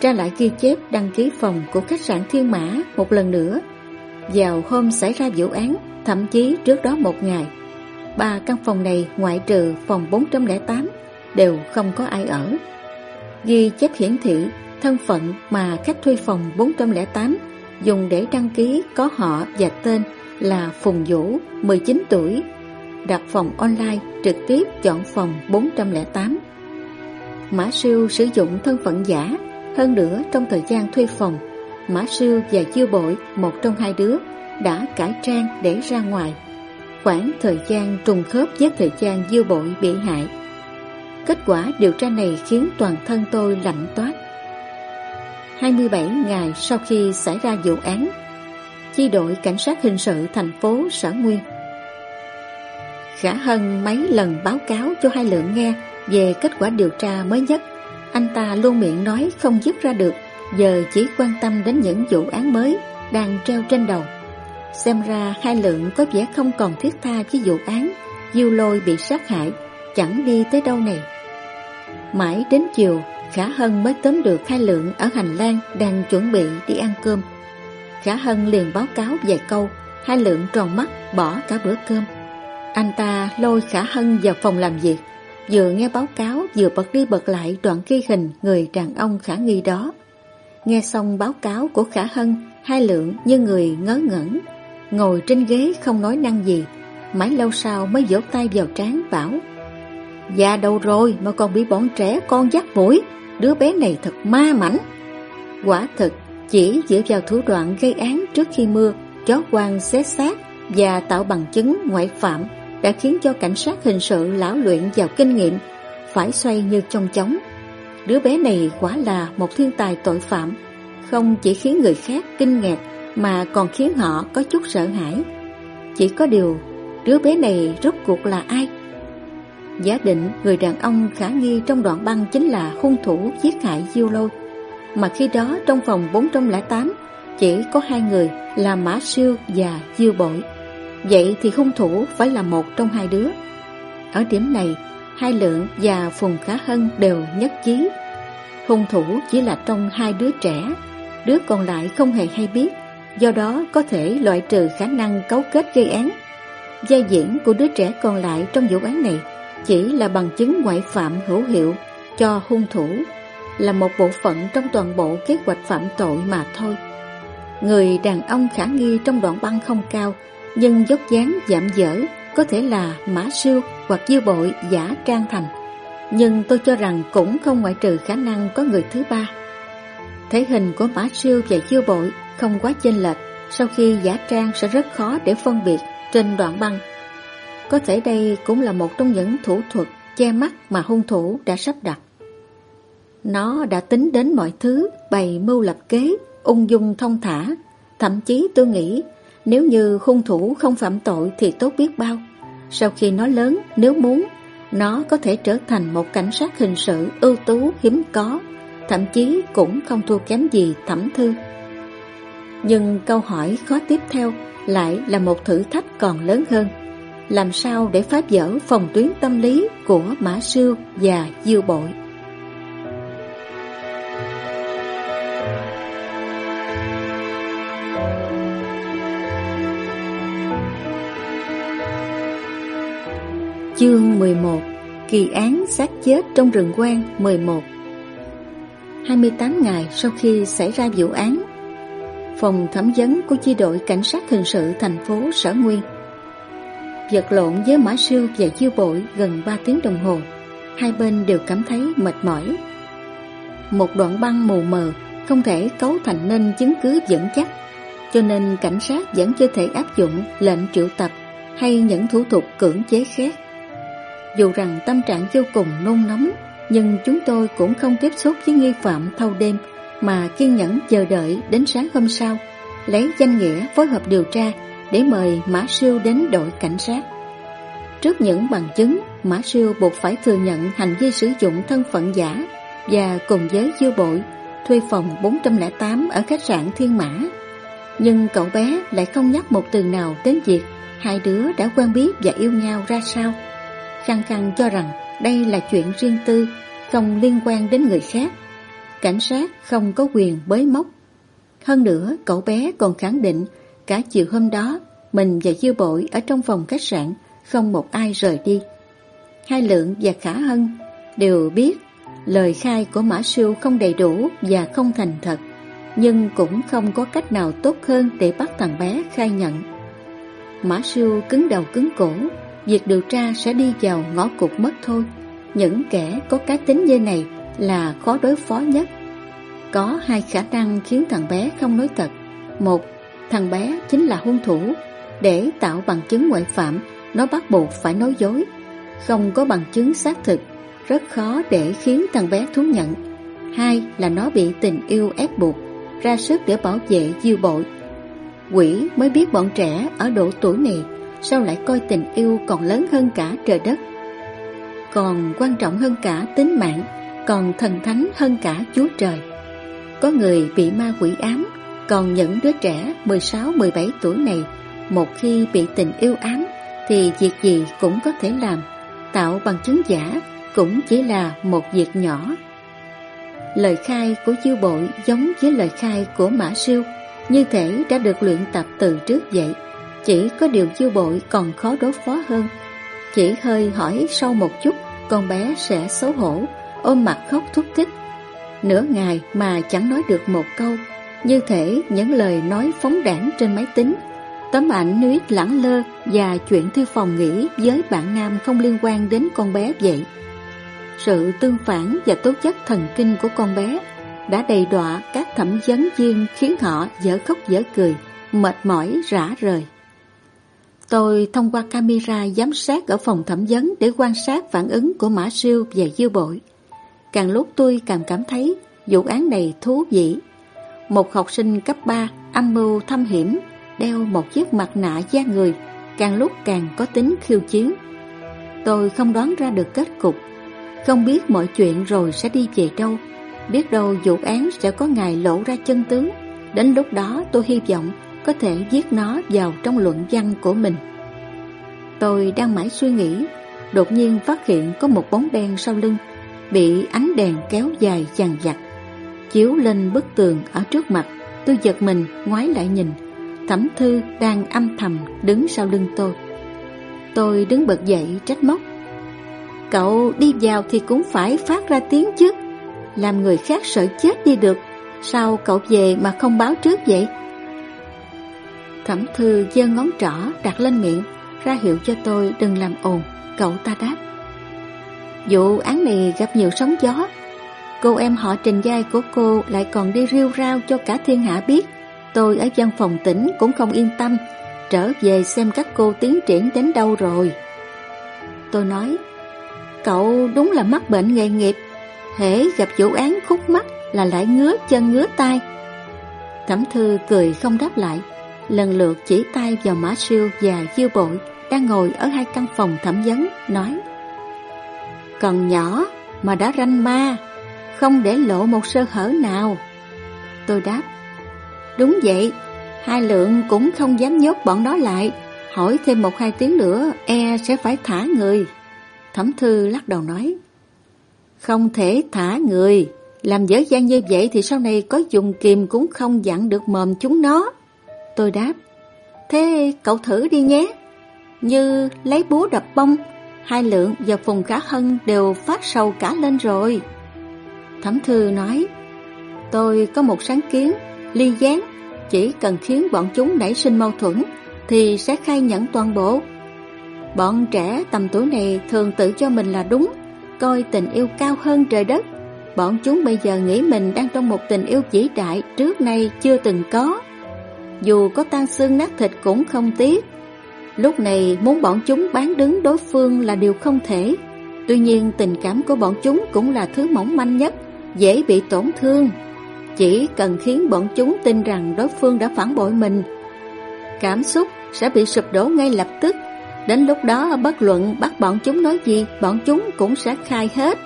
Tra lại ghi chép đăng ký phòng của khách sạn Thiên Mã một lần nữa. Vào hôm xảy ra vụ án, thậm chí trước đó một ngày, ba căn phòng này ngoại trừ phòng 408 đều không có ai ở. Ghi chép hiển thị thân phận mà khách thuê phòng 408 dùng để đăng ký có họ và tên là Phùng Vũ, 19 tuổi, đặt phòng online trực tiếp chọn phòng 408. Mã Siêu sử dụng thân phận giả, hơn nữa trong thời gian thuê phòng, Mã Siêu và Chiêu Bội, một trong hai đứa, đã cải trang để ra ngoài. Khoảng thời gian trùng khớp với thời gian Chiêu Bội bị hại Kết quả điều tra này khiến toàn thân tôi lạnh toát 27 ngày sau khi xảy ra vụ án. Chi đội Cảnh sát hình sự thành phố Sở Nguyên. Khả Hân mấy lần báo cáo cho hai lượng nghe về kết quả điều tra mới nhất. Anh ta luôn miệng nói không dứt ra được, Giờ chỉ quan tâm đến những vụ án mới đang treo trên đầu. Xem ra hai lượng có vẻ không còn thiết tha với vụ án, Diêu lôi bị sát hại, Chẳng đi tới đâu này. Mãi đến chiều Khả Hân mới tóm được hai lượng ở hành lang đang chuẩn bị đi ăn cơm. Khả Hân liền báo cáo vài câu, hai lượng tròn mắt bỏ cả bữa cơm. Anh ta lôi Khả Hân vào phòng làm việc, vừa nghe báo cáo vừa bật đi bật lại đoạn ghi hình người đàn ông khả nghi đó. Nghe xong báo cáo của Khả Hân, hai lượng như người ngớ ngẩn, ngồi trên ghế không nói năng gì, mãi lâu sau mới vỗ tay vào trán bảo Dạ đâu rồi mà còn bị bọn trẻ con dắt mũi Đứa bé này thật ma mảnh Quả thực, chỉ dựa vào thủ đoạn gây án trước khi mưa, Chó quan xé xác và tạo bằng chứng ngoại phạm Đã khiến cho cảnh sát hình sự lão luyện vào kinh nghiệm, Phải xoay như trong chóng. Đứa bé này quả là một thiên tài tội phạm, Không chỉ khiến người khác kinh ngạc Mà còn khiến họ có chút sợ hãi. Chỉ có điều, Đứa bé này rốt cuộc là ai? Giả định người đàn ông khả nghi trong đoạn băng chính là hung thủ giết hại Diêu Lôi. Mà khi đó trong phòng 408 chỉ có hai người là Mã Siêu và Diêu Bội. Vậy thì hung thủ phải là một trong hai đứa. Ở điểm này, hai lượng và Phùng Khả Hân đều nhất trí. Hung thủ chỉ là trong hai đứa trẻ. Đứa còn lại không hề hay biết Do đó có thể loại trừ khả năng cấu kết gây án. Gia diễn của đứa trẻ còn lại trong vụ án này chỉ là bằng chứng ngoại phạm hữu hiệu cho hung thủ, là một bộ phận trong toàn bộ kế hoạch phạm tội mà thôi. Người đàn ông khả nghi trong đoạn băng không cao, nhưng dốc dáng giảm dở, có thể là mã siêu hoặc dư bội giả trang thành. Nhưng tôi cho rằng cũng không ngoại trừ khả năng có người thứ ba. Thể hình của mã siêu và dư bội không quá chênh lệch, sau khi giả trang sẽ rất khó để phân biệt trên đoạn băng có thể đây cũng là một trong những thủ thuật che mắt mà hung thủ đã sắp đặt. Nó đã tính đến mọi thứ, bày mưu lập kế, ung dung thông thả. Thậm chí tôi nghĩ nếu như hung thủ không phạm tội thì tốt biết bao. Sau khi nó lớn, nếu muốn, nó có thể trở thành một cảnh sát hình sự ưu tú hiếm có, thậm chí cũng không thua kém gì thẩm thư. Nhưng câu hỏi khó tiếp theo lại là một thử thách còn lớn hơn. Làm sao để phá vỡ phòng tuyến tâm lý của Mã sư và Diêu Bội? Chương 11 Kỳ án xác chết trong rừng quan 11 28 ngày sau khi xảy ra vụ án, Phòng thẩm vấn của chi đội cảnh sát hình sự thành phố Sở Nguyên Vật lộn với Mã Siêu và Chiêu Bội gần 3 tiếng đồng hồ. Hai bên đều cảm thấy mệt mỏi. Một đoạn băng mù mờ không thể cấu thành nên chứng cứ vững chắc Cho nên cảnh sát vẫn chưa thể áp dụng lệnh triệu tập hay những thủ tục cưỡng chế khác. Dù rằng tâm trạng vô cùng nôn nóng, nhưng chúng tôi cũng không tiếp xúc với nghi phạm thâu đêm mà kiên nhẫn chờ đợi đến sáng hôm sau, lấy danh nghĩa phối hợp điều tra để mời Mã Siêu đến đội cảnh sát. Trước những bằng chứng, Mã Siêu buộc phải thừa nhận hành vi sử dụng thân phận giả và cùng với dư bội thuê phòng 408 ở khách sạn Thiên Mã. Nhưng cậu bé lại không nhắc một từ nào đến việc hai đứa đã quen biết và yêu nhau ra sao khăng khăng cho rằng đây là chuyện riêng tư, không liên quan đến người khác. Cảnh sát không có quyền bới móc. Hơn nữa, cậu bé còn khẳng định cả chiều hôm đó mình và Dư Bội ở trong phòng khách sạn không một ai rời đi. Hai Lượng và Khả Hân đều biết lời khai của Mã Siêu không đầy đủ và không thành thật, nhưng cũng không có cách nào tốt hơn để bắt thằng bé khai nhận. Mã Siêu cứng đầu cứng cổ, việc điều tra sẽ đi vào ngõ cụt mất thôi. Những kẻ có cá tính như này là khó đối phó nhất. Có hai khả năng khiến thằng bé không nói thật. Một, thằng bé chính là hung thủ. Để tạo bằng chứng ngoại phạm, nó bắt buộc phải nói dối. Không có bằng chứng xác thực, rất khó để khiến thằng bé thú nhận. Hai là nó bị tình yêu ép buộc, ra sức để bảo vệ diêu bội. Quỷ mới biết bọn trẻ ở độ tuổi này Sao lại coi tình yêu còn lớn hơn cả trời đất Còn quan trọng hơn cả tính mạng Còn thần thánh hơn cả Chúa Trời Có người bị ma quỷ ám còn những đứa trẻ 16-17 tuổi này, Một khi bị tình yêu ám, Thì việc gì cũng có thể làm, Tạo bằng chứng giả Cũng chỉ là một việc nhỏ. Lời khai của chiêu bội giống với lời khai của Mã Siêu, Như thể đã được luyện tập từ trước vậy. Chỉ có điều chiêu bội còn khó đối phó hơn. Chỉ hơi hỏi sâu một chút, Con bé sẽ xấu hổ, Ôm mặt khóc thúc thích Nửa ngày mà chẳng nói được một câu. Như thể những lời nói phóng đảng trên máy tính, Tấm ảnh nuyết lẳng lơ Và chuyện thư phòng nghỉ với bạn nam không liên quan đến con bé vậy Sự tương phản và tố chất thần kinh của con bé Đã đầy đọa các thẩm vấn viên Khiến họ dở khóc dở cười, Mệt mỏi rã rời Tôi thông qua camera giám sát ở phòng thẩm vấn để quan sát phản ứng của Mã Siêu và Dư Bội. Càng lúc tôi càng cảm thấy vụ án này thú vị. Một học sinh cấp 3 âm mưu thâm hiểm, đeo một chiếc mặt nạ da người, càng lúc càng có tính khiêu chiến. Tôi không đoán ra được kết cục, không biết mọi chuyện rồi sẽ đi về đâu. Biết đâu vụ án sẽ có ngày lộ ra chân tướng. Đến lúc đó tôi hy vọng có thể viết nó vào trong luận văn của mình. Tôi đang mãi suy nghĩ, đột nhiên phát hiện có một bóng đen sau lưng, bị ánh đèn kéo dài chằn dặt, chiếu lên bức tường ở trước mặt. Tôi giật mình, ngoái lại nhìn, Thẩm Thư đang âm thầm đứng sau lưng tôi. Tôi đứng bật dậy trách móc. Cậu đi vào thì cũng phải phát ra tiếng chứ, làm người khác sợ chết đi được. Sao cậu về mà không báo trước vậy? Thẩm thư giơ ngón trỏ đặt lên miệng Ra hiệu cho tôi đừng làm ồn Cậu ta đáp Vụ án này gặp nhiều sóng gió Cô em họ trình giai của cô Lại còn đi riêu rao cho cả thiên hạ biết. Tôi ở văn phòng tỉnh cũng không yên tâm Trở về xem các cô tiến triển đến đâu rồi. Tôi nói Cậu đúng là mắc bệnh nghề nghiệp Hễ gặp vụ án khúc mắt Là lại ngứa chân ngứa tay. Cẩm thư cười không đáp lại lần lượt chỉ tay vào Mã Siêu và Diêu Bội đang ngồi ở hai căn phòng thẩm vấn, nói Còn nhỏ mà đã ranh ma, không để lộ một sơ hở nào. Tôi đáp, đúng vậy, Hai lượng cũng không dám nhốt bọn đó lại, hỏi thêm một hai tiếng nữa e sẽ phải thả người. Thẩm thư lắc đầu nói, không thể thả người, làm dở dang như vậy thì sau này có dùng kìm cũng không dặn được mồm chúng nó. Tôi đáp, thế cậu thử đi nhé. Như lấy búa đập bông, hai lượng và Phùng Khả Hân đều phát sầu cả lên rồi. Thẩm thư nói, tôi có một sáng kiến, ly gián, chỉ cần khiến bọn chúng nảy sinh mâu thuẫn thì sẽ khai nhận toàn bộ. Bọn trẻ tầm tuổi này thường tự cho mình là đúng, coi tình yêu cao hơn trời đất. Bọn chúng bây giờ nghĩ mình đang trong một tình yêu vĩ đại trước nay chưa từng có. Dù có tan xương nát thịt cũng không tiếc. Lúc này muốn bọn chúng bán đứng đối phương là điều không thể. Tuy nhiên tình cảm của bọn chúng cũng là thứ mỏng manh nhất, dễ bị tổn thương. Chỉ cần khiến bọn chúng tin rằng đối phương đã phản bội mình, cảm xúc sẽ bị sụp đổ ngay lập tức. Đến lúc đó bất luận bắt bọn chúng nói gì, bọn chúng cũng sẽ khai hết.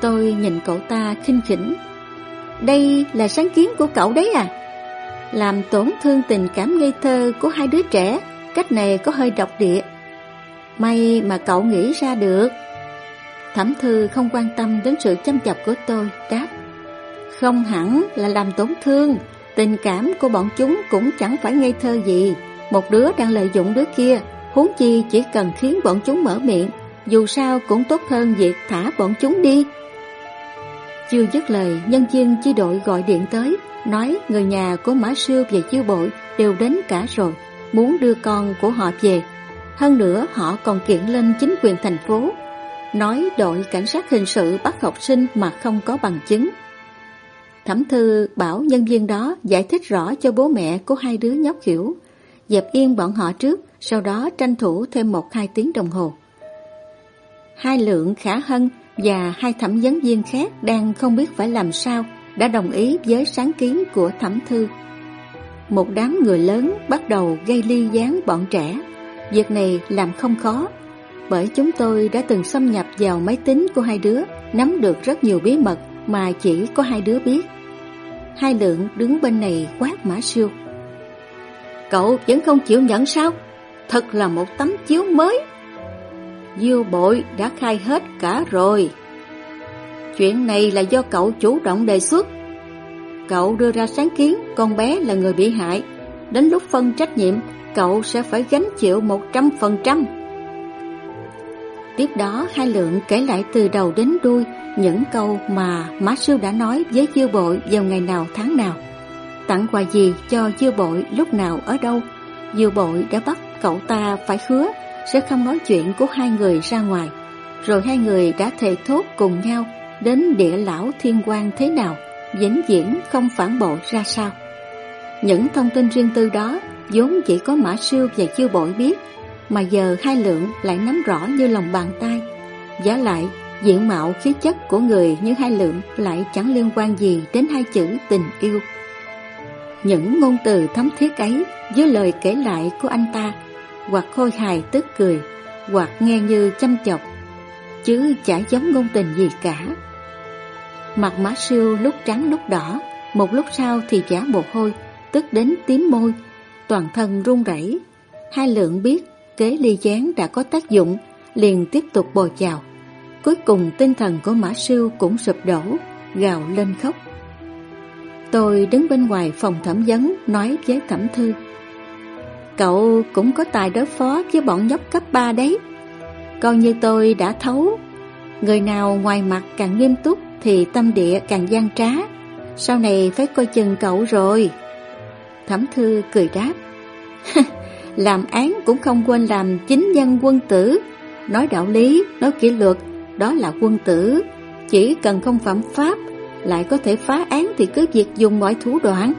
Tôi nhìn cậu ta khinh khỉnh. Đây là sáng kiến của cậu đấy à? Làm tổn thương tình cảm ngây thơ của hai đứa trẻ, cách này có hơi độc địa. May mà cậu nghĩ ra được. Thẩm thư không quan tâm đến sự chăm chọc của tôi, đáp. Không hẳn là làm tổn thương, tình cảm của bọn chúng cũng chẳng phải ngây thơ gì. Một đứa đang lợi dụng đứa kia, huống chi chỉ cần khiến bọn chúng mở miệng, dù sao cũng tốt hơn việc thả bọn chúng đi. Chưa dứt lời, nhân viên chi đội gọi điện tới, nói người nhà của Mã Sư và Chiêu Bội đều đến cả rồi, muốn đưa con của họ về. Hơn nữa họ còn kiện lên chính quyền thành phố, nói đội cảnh sát hình sự bắt học sinh mà không có bằng chứng. Thẩm thư bảo nhân viên đó giải thích rõ cho bố mẹ của hai đứa nhóc hiểu, dẹp yên bọn họ trước, sau đó tranh thủ thêm một hai tiếng đồng hồ. Hai lượng khả hân và hai thẩm vấn viên khác đang không biết phải làm sao đã đồng ý với sáng kiến của thẩm thư. Một đám người lớn bắt đầu gây ly gián bọn trẻ. Việc này làm không khó, bởi chúng tôi đã từng xâm nhập vào máy tính của hai đứa, nắm được rất nhiều bí mật mà chỉ có hai đứa biết. Hai lượng đứng bên này quát mã siêu. Cậu vẫn không chịu nhận sao? Thật là một tấm chiếu mới. Diêu bội đã khai hết cả rồi. Chuyện này là do cậu chủ động đề xuất. Cậu đưa ra sáng kiến con bé là người bị hại. Đến lúc phân trách nhiệm, cậu sẽ phải gánh chịu một trăm phần trăm. Tiếp đó hai lượng kể lại từ đầu đến đuôi những câu mà Mã Sư đã nói với dư bội vào ngày nào tháng nào. Tặng quà gì cho dư bội lúc nào ở đâu, dư bội đã bắt cậu ta phải hứa sẽ không nói chuyện của hai người ra ngoài. Rồi hai người đã thề thốt cùng nhau đến địa lão thiên quan thế nào, vĩnh viễn không phản bội ra sao. Những thông tin riêng tư đó vốn chỉ có Mã siêu và Chiêu Bội biết, mà giờ hai lượng lại nắm rõ như lòng bàn tay. Giá lại, diện mạo khí chất của người như hai lượng lại chẳng liên quan gì đến hai chữ tình yêu. Những ngôn từ thấm thiết ấy dưới lời kể lại của anh ta hoặc khôi hài tức cười hoặc nghe như chăm chọc chứ chả giống ngôn tình gì cả. Mặt má siêu lúc trắng lúc đỏ, một lúc sau thì giả mồ hôi, tức đến tím môi, toàn thân run rẩy. Hai lượng biết kế ly gián đã có tác dụng, liền tiếp tục bồi chào. Cuối cùng tinh thần của Mã Siêu cũng sụp đổ, gào lên khóc. Tôi đứng bên ngoài phòng thẩm vấn nói với thẩm thư. Cậu cũng có tài đối phó với bọn nhóc cấp 3 đấy. Coi như tôi đã thấu. Người nào ngoài mặt càng nghiêm túc thì tâm địa càng gian trá. Sau này phải coi chừng cậu rồi. Thẩm thư cười đáp. <laughs> làm án cũng không quên làm chính nhân quân tử. Nói đạo lý, nói kỷ luật, đó là quân tử. Chỉ cần không phạm pháp, lại có thể phá án thì cứ việc dùng mọi thủ đoạn.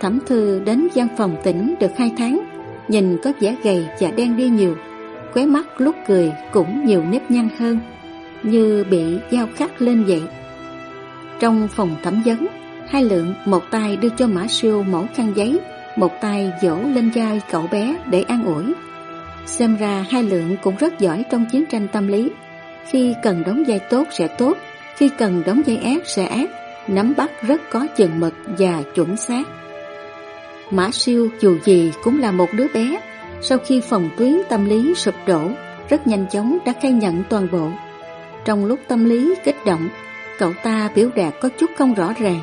Thẩm thư đến văn phòng tỉnh được hai tháng, nhìn có vẻ gầy và đen đi nhiều. Khóe mắt lúc cười cũng nhiều nếp nhăn hơn, như bị dao khắc lên vậy. Trong phòng thẩm vấn, hai lượng một tay đưa cho Mã Siêu mẫu khăn giấy, một tay dỗ lên vai cậu bé để an ủi. Xem ra hai lượng cũng rất giỏi trong chiến tranh tâm lý. Khi cần đóng vai tốt sẽ tốt, khi cần đóng vai ác sẽ ác, nắm bắt rất có chừng mực và chuẩn xác. Mã Siêu dù gì cũng là một đứa bé, sau khi phòng tuyến tâm lý sụp đổ, rất nhanh chóng đã khai nhận toàn bộ. Trong lúc tâm lý kích động, cậu ta biểu đạt có chút không rõ ràng.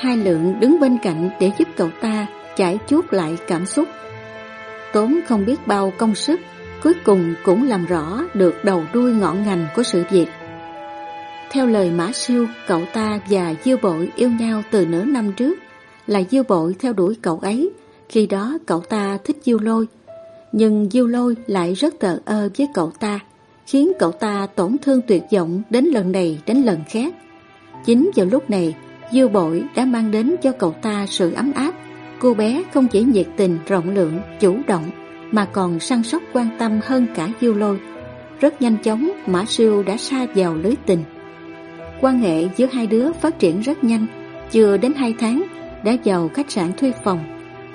Hai lượng đứng bên cạnh để giúp cậu ta chải chuốt lại cảm xúc. Tốn không biết bao công sức, cuối cùng cũng làm rõ được đầu đuôi ngọn ngành của sự việc. Theo lời Mã Siêu, cậu ta và Diêu Bội yêu nhau từ nửa năm trước, là Diêu Bội theo đuổi cậu ấy, khi đó cậu ta thích Diêu Lôi. Nhưng Diêu Lôi lại rất tờ ơ với cậu ta, khiến cậu ta tổn thương tuyệt vọng đến lần này đến lần khác. Chính vào lúc này, Diêu Bội đã mang đến cho cậu ta sự ấm áp. Cô bé không chỉ nhiệt tình, rộng lượng, chủ động, mà còn săn sóc quan tâm hơn cả Diêu Lôi. Rất nhanh chóng, Mã Siêu đã sa vào lưới tình. Quan hệ giữa hai đứa phát triển rất nhanh, chưa đến hai tháng đã vào khách sạn thuê phòng.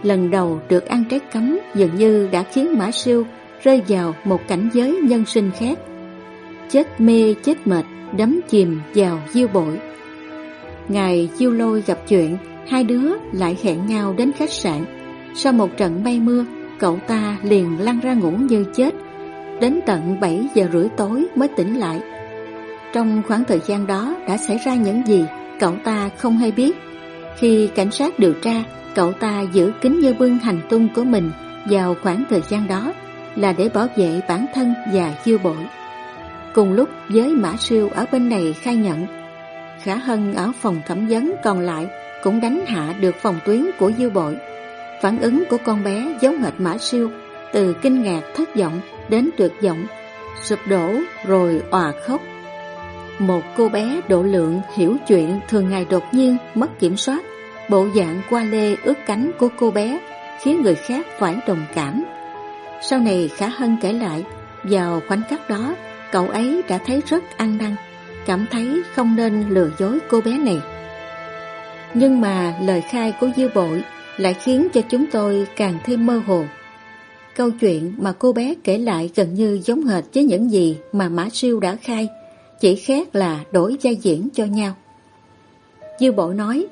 Lần đầu được ăn trái cấm dường như đã khiến Mã Siêu rơi vào một cảnh giới nhân sinh khác. Chết mê chết mệt, đắm chìm vào diêu bội. Ngày diêu lôi gặp chuyện, hai đứa lại hẹn nhau đến khách sạn. Sau một trận bay mưa, cậu ta liền lăn ra ngủ như chết. Đến tận 7 giờ rưỡi tối mới tỉnh lại. Trong khoảng thời gian đó đã xảy ra những gì cậu ta không hay biết. Khi cảnh sát điều tra, cậu ta giữ kín như bưng hành tung của mình vào khoảng thời gian đó là để bảo vệ bản thân và chiêu bội. Cùng lúc với Mã Siêu ở bên này khai nhận, Khả Hân ở phòng thẩm vấn còn lại cũng đánh hạ được phòng tuyến của Diêu Bội. Phản ứng của con bé giống hệt Mã Siêu, từ kinh ngạc thất vọng đến tuyệt vọng, sụp đổ rồi òa khóc. Một cô bé độ lượng hiểu chuyện thường ngày đột nhiên mất kiểm soát, bộ dạng qua lê ướt cánh của cô bé khiến người khác phải đồng cảm. Sau này Khả Hân kể lại, vào khoảnh khắc đó, cậu ấy đã thấy rất ăn năn, cảm thấy không nên lừa dối cô bé này. Nhưng mà lời khai của Dư Bội lại khiến cho chúng tôi càng thêm mơ hồ. Câu chuyện mà cô bé kể lại gần như giống hệt với những gì mà Mã Siêu đã khai, chỉ khác là đổi gia diễn cho nhau. Dư Bội nói,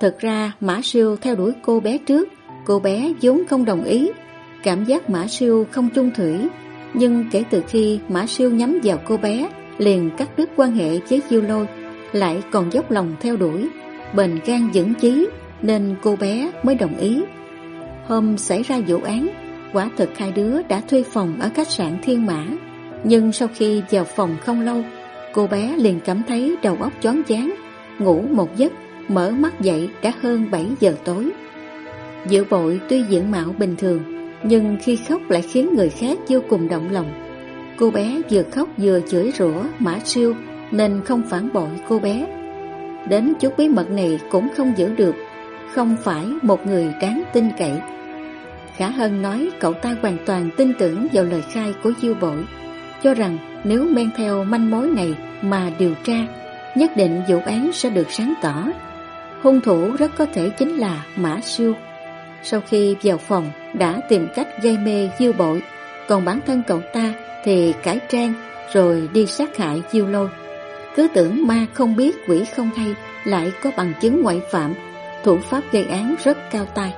thực ra Mã Siêu theo đuổi cô bé trước, cô bé vốn không đồng ý Cảm giác Mã Siêu không chung thủy Nhưng kể từ khi Mã Siêu nhắm vào cô bé Liền cắt đứt quan hệ với Diêu Lôi Lại còn dốc lòng theo đuổi Bền gan vững chí, Nên cô bé mới đồng ý. Hôm xảy ra vụ án, Quả thực hai đứa đã thuê phòng Ở khách sạn Thiên Mã. Nhưng sau khi vào phòng không lâu, Cô bé liền cảm thấy đầu óc chón chán Ngủ một giấc, Mở mắt dậy đã hơn 7 giờ tối. Dự bội tuy diện mạo bình thường, nhưng khi khóc lại khiến người khác vô cùng động lòng. Cô bé vừa khóc vừa chửi rủa Mã Siêu, Nên không phản bội cô bé. Đến chút bí mật này cũng không giữ được Không phải một người đáng tin cậy. Khả Hân nói cậu ta hoàn toàn tin tưởng vào lời khai của Diêu Bội Cho rằng nếu men theo manh mối này mà điều tra Nhất định vụ án sẽ được sáng tỏ. Hung thủ rất có thể chính là Mã Siêu. Sau khi vào phòng đã tìm cách gây mê diêu bội, còn bản thân cậu ta thì cải trang rồi đi sát hại diêu lôi. Cứ tưởng ma không biết quỷ không hay lại có bằng chứng ngoại phạm, thủ pháp gây án rất cao tay.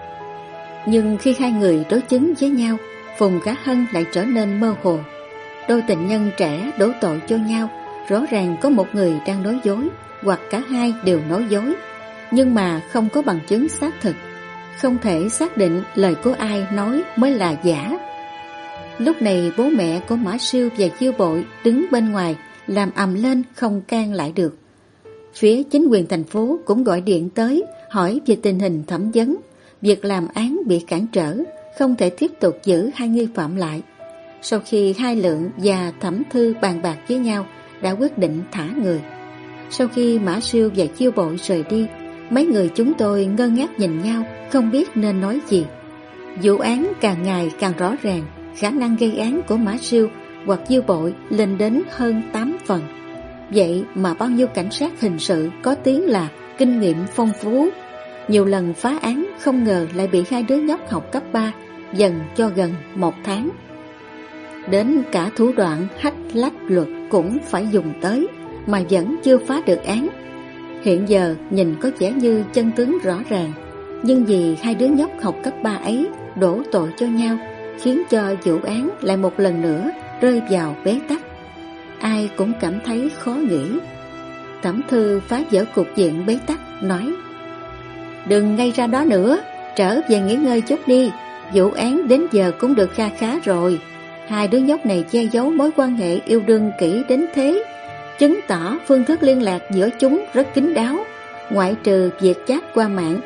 Nhưng khi hai người đối chứng với nhau, Phùng Cá Hân lại trở nên mơ hồ. Đôi tình nhân trẻ đổ tội cho nhau, rõ ràng có một người đang nói dối, hoặc cả hai đều nói dối, nhưng mà không có bằng chứng xác thực không thể xác định lời của ai nói mới là giả. Lúc này bố mẹ của Mã Siêu và Chiêu Bội đứng bên ngoài làm ầm lên không can lại được. Phía chính quyền thành phố cũng gọi điện tới hỏi về tình hình thẩm vấn, việc làm án bị cản trở, không thể tiếp tục giữ hai nghi phạm lại. Sau khi hai lượng và thẩm thư bàn bạc với nhau đã quyết định thả người. Sau khi Mã Siêu và Chiêu Bội rời đi, Mấy người chúng tôi ngơ ngác nhìn nhau Không biết nên nói gì Vụ án càng ngày càng rõ ràng Khả năng gây án của Mã Siêu hoặc dư bội lên đến hơn 8 phần. Vậy mà bao nhiêu cảnh sát hình sự Có tiếng là kinh nghiệm phong phú. Nhiều lần phá án Không ngờ lại bị hai đứa nhóc học cấp 3 Dần cho gần một tháng. Đến cả thủ đoạn hách lách luật Cũng phải dùng tới, Mà vẫn chưa phá được án. Hiện giờ nhìn có vẻ như chân tướng rõ ràng, Nhưng vì hai đứa nhóc học cấp ba ấy đổ tội cho nhau, Khiến cho vụ án lại một lần nữa rơi vào bế tắc. Ai cũng cảm thấy khó nghĩ. Thẩm thư phá vỡ cục diện bế tắc, nói, Đừng ngay ra đó nữa, Trở về nghỉ ngơi chút đi, Vụ án đến giờ cũng được kha khá rồi. Hai đứa nhóc này che giấu mối quan hệ yêu đương kỹ đến thế, Chứng tỏ phương thức liên lạc giữa chúng rất kín đáo, Ngoại trừ việc chat qua mạng.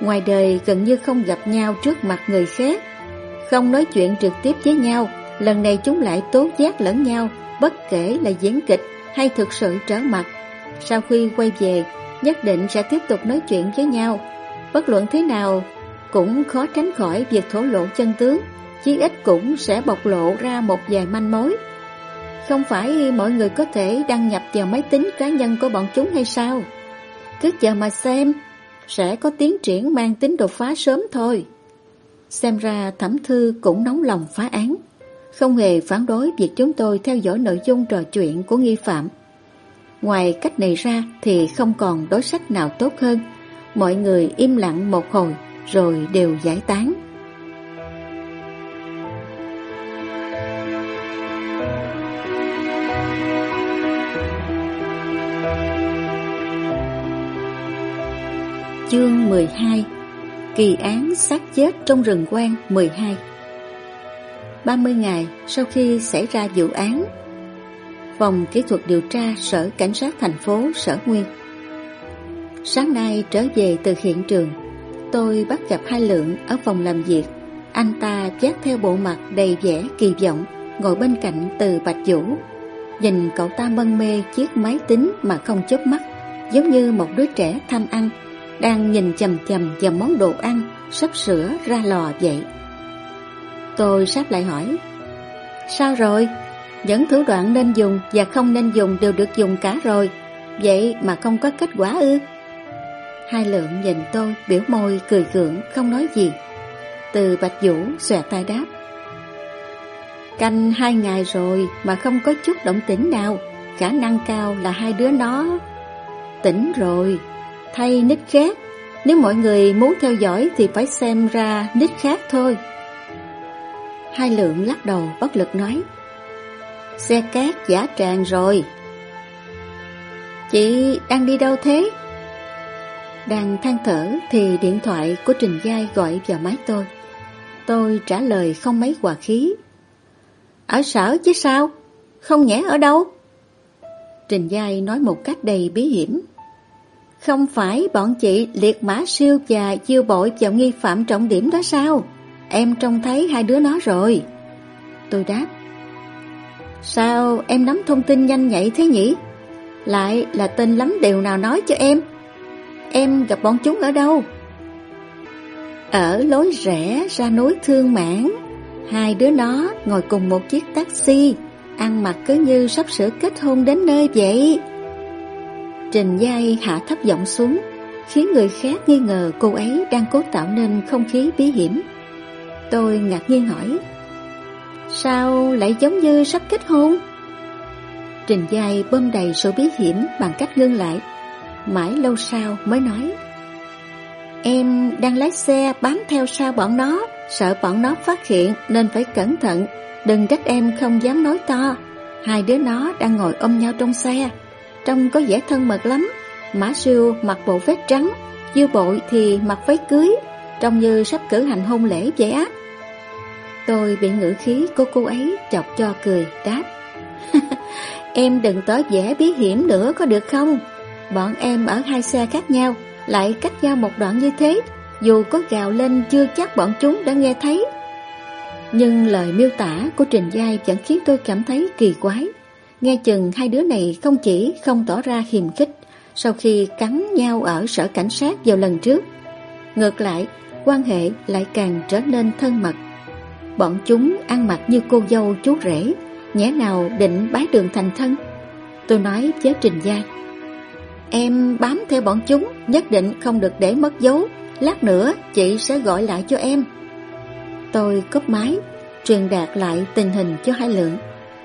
Ngoài đời gần như không gặp nhau trước mặt người khác, Không nói chuyện trực tiếp với nhau Lần này chúng lại tố giác lẫn nhau, Bất kể là diễn kịch hay thực sự trở mặt. Sau khi quay về, Nhất định sẽ tiếp tục nói chuyện với nhau. Bất luận thế nào, Cũng khó tránh khỏi việc thổ lộ chân tướng, Chí ít cũng sẽ bộc lộ ra một vài manh mối. Không phải mọi người có thể đăng nhập vào máy tính cá nhân của bọn chúng hay sao? Cứ chờ mà xem, Sẽ có tiến triển mang tính đột phá sớm thôi. Xem ra thẩm thư cũng nóng lòng phá án. Không hề phản đối việc chúng tôi theo dõi nội dung trò chuyện của nghi phạm. Ngoài cách này ra thì không còn đối sách nào tốt hơn. Mọi người im lặng một hồi rồi đều giải tán. Chương 12 Kỳ án sát chết trong rừng quang 12 30 ngày sau khi xảy ra vụ án. Phòng kỹ thuật điều tra Sở Cảnh sát thành phố Sở Nguyên. Sáng nay trở về từ hiện trường, Tôi bắt gặp hai lượng ở phòng làm việc. Anh ta vác theo bộ mặt đầy vẻ kỳ vọng, Ngồi bên cạnh từ Bạch Vũ, Nhìn cậu ta mân mê chiếc máy tính mà không chớp mắt, Giống như một đứa trẻ tham ăn, Đang nhìn chầm chầm vào món đồ ăn Sắp sửa ra lò vậy. Tôi sắp lại hỏi. Sao rồi? Những thủ đoạn nên dùng và không nên dùng đều được dùng cả rồi. Vậy mà không có kết quả ư? Hai lượng nhìn tôi, biểu môi, cười gượng, không nói gì. Từ Bạch Vũ xòe tay đáp. Canh hai ngày rồi mà không có chút động tĩnh nào. Khả năng cao là hai đứa nó. Tỉnh rồi. Thay nít khác. Nếu mọi người muốn theo dõi thì phải xem ra nít khác thôi. Hai lượng lắc đầu bất lực nói, Xe cát giả tràn rồi Chị đang đi đâu thế? Đang than thở thì điện thoại của Trình Giai gọi vào máy tôi. Tôi trả lời không mấy hòa khí. Ở sở chứ sao? Không nhẽ ở đâu? Trình Giai nói một cách đầy bí hiểm. Không phải bọn chị liệt mã siêu và chiêu bội vào nghi phạm trọng điểm đó sao? Em trông thấy hai đứa nó rồi. Tôi đáp. Sao em nắm thông tin nhanh nhạy thế nhỉ? Lại là tên lắm điều nào nói cho em? Em gặp bọn chúng ở đâu? Ở lối rẽ ra núi Thương Mãn, Hai đứa nó ngồi cùng một chiếc taxi, Ăn mặc cứ như sắp sửa kết hôn đến nơi vậy Trình Giai hạ thấp giọng xuống, Khiến người khác nghi ngờ cô ấy đang cố tạo nên không khí bí hiểm Tôi ngạc nhiên hỏi, Sao lại giống như sắp kết hôn? Trình Giai bơm đầy sự bí hiểm bằng cách ngưng lại, Mãi lâu sau mới nói, Em đang lái xe bám theo sau bọn nó, Sợ bọn nó phát hiện nên phải cẩn thận, Đừng trách em không dám nói to. Hai đứa nó đang ngồi ôm nhau trong xe, Trông có vẻ thân mật lắm. Mã siêu mặc bộ vest trắng Dư bội thì mặc váy cưới. Trông như sắp cử hành hôn lễ vậy á. Tôi bị ngữ khí của cô ấy chọc cho cười đáp. <laughs> Em đừng tỏ vẻ bí hiểm nữa có được không? Bọn em ở hai xe khác nhau Lại cách nhau một đoạn như thế. Dù có gào lên chưa chắc bọn chúng đã nghe thấy. Nhưng lời miêu tả của Trình Giai Vẫn khiến tôi cảm thấy kỳ quái. Nghe chừng hai đứa này không chỉ không tỏ ra hiềm khích Sau khi cắn nhau ở sở cảnh sát vào lần trước. Ngược lại, quan hệ lại càng trở nên thân mật. Bọn chúng ăn mặc như cô dâu chú rể, Nhẽ nào định bái đường thành thân? Tôi nói với Trình Giai Em bám theo bọn chúng, Nhất định không được để mất dấu. Lát nữa, chị sẽ gọi lại cho em. Tôi cúp máy, Truyền đạt lại tình hình cho hai lượng.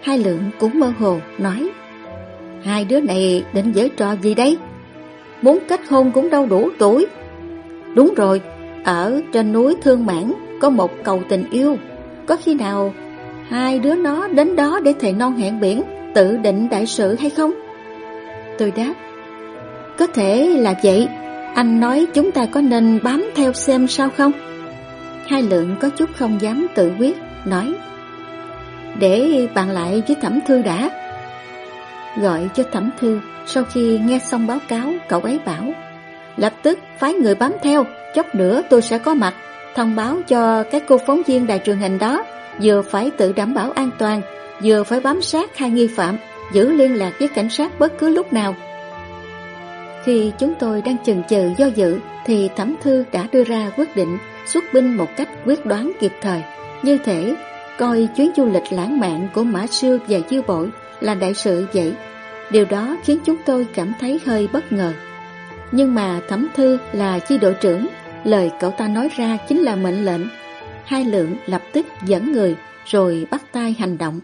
Hai lượng cũng mơ hồ, nói. Hai đứa này định giở trò gì đấy Muốn kết hôn cũng đâu đủ tuổi. Đúng rồi ở trên núi Thương Mãn có một cầu tình yêu Có khi nào hai đứa nó đến đó để thầy non hẹn biển, Tự định đại sự hay không? Tôi đáp, Có thể là vậy Anh nói chúng ta có nên bám theo xem sao không? Hai lượng có chút không dám tự quyết, Nói, Để bạn lại với thẩm thư đã Gọi cho thẩm thư, Sau khi nghe xong báo cáo, Cậu ấy bảo Lập tức, phái người bám theo, Chốc nữa tôi sẽ có mặt, Thông báo cho các cô phóng viên đài truyền hình đó, Vừa phải tự đảm bảo an toàn, Vừa phải bám sát hai nghi phạm, Giữ liên lạc với cảnh sát bất cứ lúc nào. Khi chúng tôi đang chần chừ do dự, Thì thẩm thư đã đưa ra quyết định Xuất binh một cách quyết đoán kịp thời. Như thể, coi chuyến du lịch lãng mạn của Mã Sư và Dư Bội là đại sự vậy. Điều đó khiến chúng tôi cảm thấy hơi bất ngờ. Nhưng mà Thẩm Thư là chi đội trưởng, Lời cậu ta nói ra chính là mệnh lệnh. Hai lượng lập tức dẫn người, Rồi bắt tay hành động.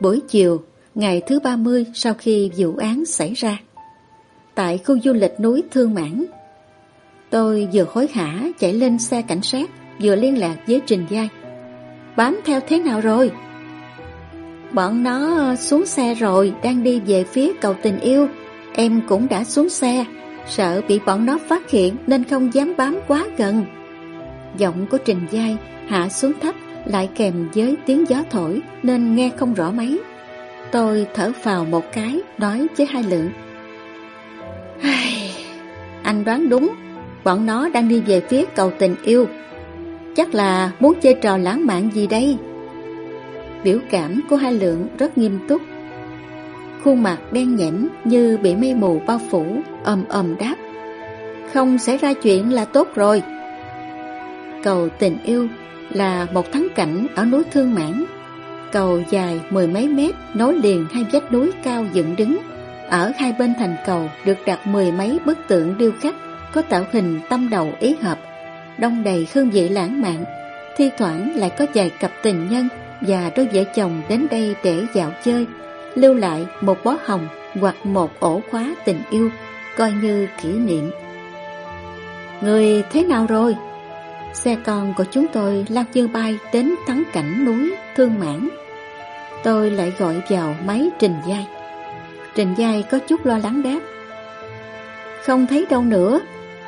Buổi chiều, Ngày thứ 30 sau khi vụ án xảy ra, Tại khu du lịch núi Thương Mãn, Tôi vừa hối hả chạy lên xe cảnh sát, Vừa liên lạc với Trình Giai. Bám theo thế nào rồi? Bọn nó xuống xe rồi, Đang đi về phía cầu tình yêu. Em cũng đã xuống xe. Sợ bị bọn nó phát hiện Nên không dám bám quá gần. Giọng của Trình Giai hạ xuống thấp, Lại kèm với tiếng gió thổi Nên nghe không rõ mấy. Tôi thở phào một cái, Nói với hai lượng. Anh đoán đúng, Bọn nó đang đi về phía cầu tình yêu. Chắc là muốn chơi trò lãng mạn gì đây? Biểu cảm của hai lượng rất nghiêm túc. Khuôn mặt đen nhẽm như bị mây mù bao phủ, ầm ầm đáp. Không xảy ra chuyện là tốt rồi. Cầu tình yêu là một thắng cảnh ở núi Thương Mãn. Cầu dài mười mấy mét nối liền hai vách núi cao dựng đứng. Ở hai bên thành cầu được đặt mười mấy bức tượng điêu khắc Có tạo hình tâm đầu ý hợp, Đông đầy hương vị lãng mạn, Thi thoảng lại có vài cặp tình nhân Và đôi vợ chồng đến đây để dạo chơi. Lưu lại một bó hồng Hoặc một ổ khóa tình yêu Coi như kỷ niệm Người thế nào rồi? Xe con của chúng tôi lao như bay đến thắng cảnh núi Thương Mãn. Tôi lại gọi vào máy Trình Giai. Trình Giai có chút lo lắng đáp. Không thấy đâu nữa,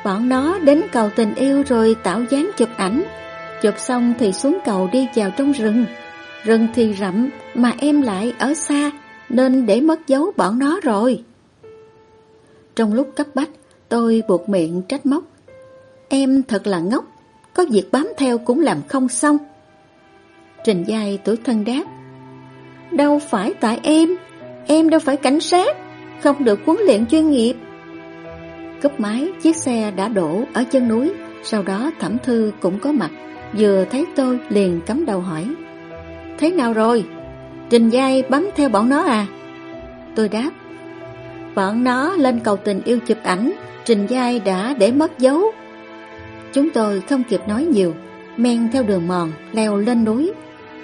bọn nó đến cầu tình yêu rồi tạo dáng chụp ảnh. Chụp xong thì xuống cầu đi vào trong rừng. Rừng thì rậm mà em lại ở xa nên để mất dấu bọn nó rồi. Trong lúc cấp bách, tôi buộc miệng trách móc. Em thật là ngốc, có việc bám theo cũng làm không xong. Trình Giai tuổi thân đáp. Đâu phải tại em, em đâu phải cảnh sát, không được huấn luyện chuyên nghiệp. cấp máy, chiếc xe đã đổ ở chân núi, sau đó Thẩm Thư cũng có mặt, vừa thấy tôi liền cắm đầu hỏi. Thế nào rồi? Trình Giai bám theo bọn nó à? Tôi đáp. Bọn nó lên cầu tình yêu chụp ảnh, Trình Giai đã để mất dấu, Chúng tôi không kịp nói nhiều, men theo đường mòn, leo lên núi.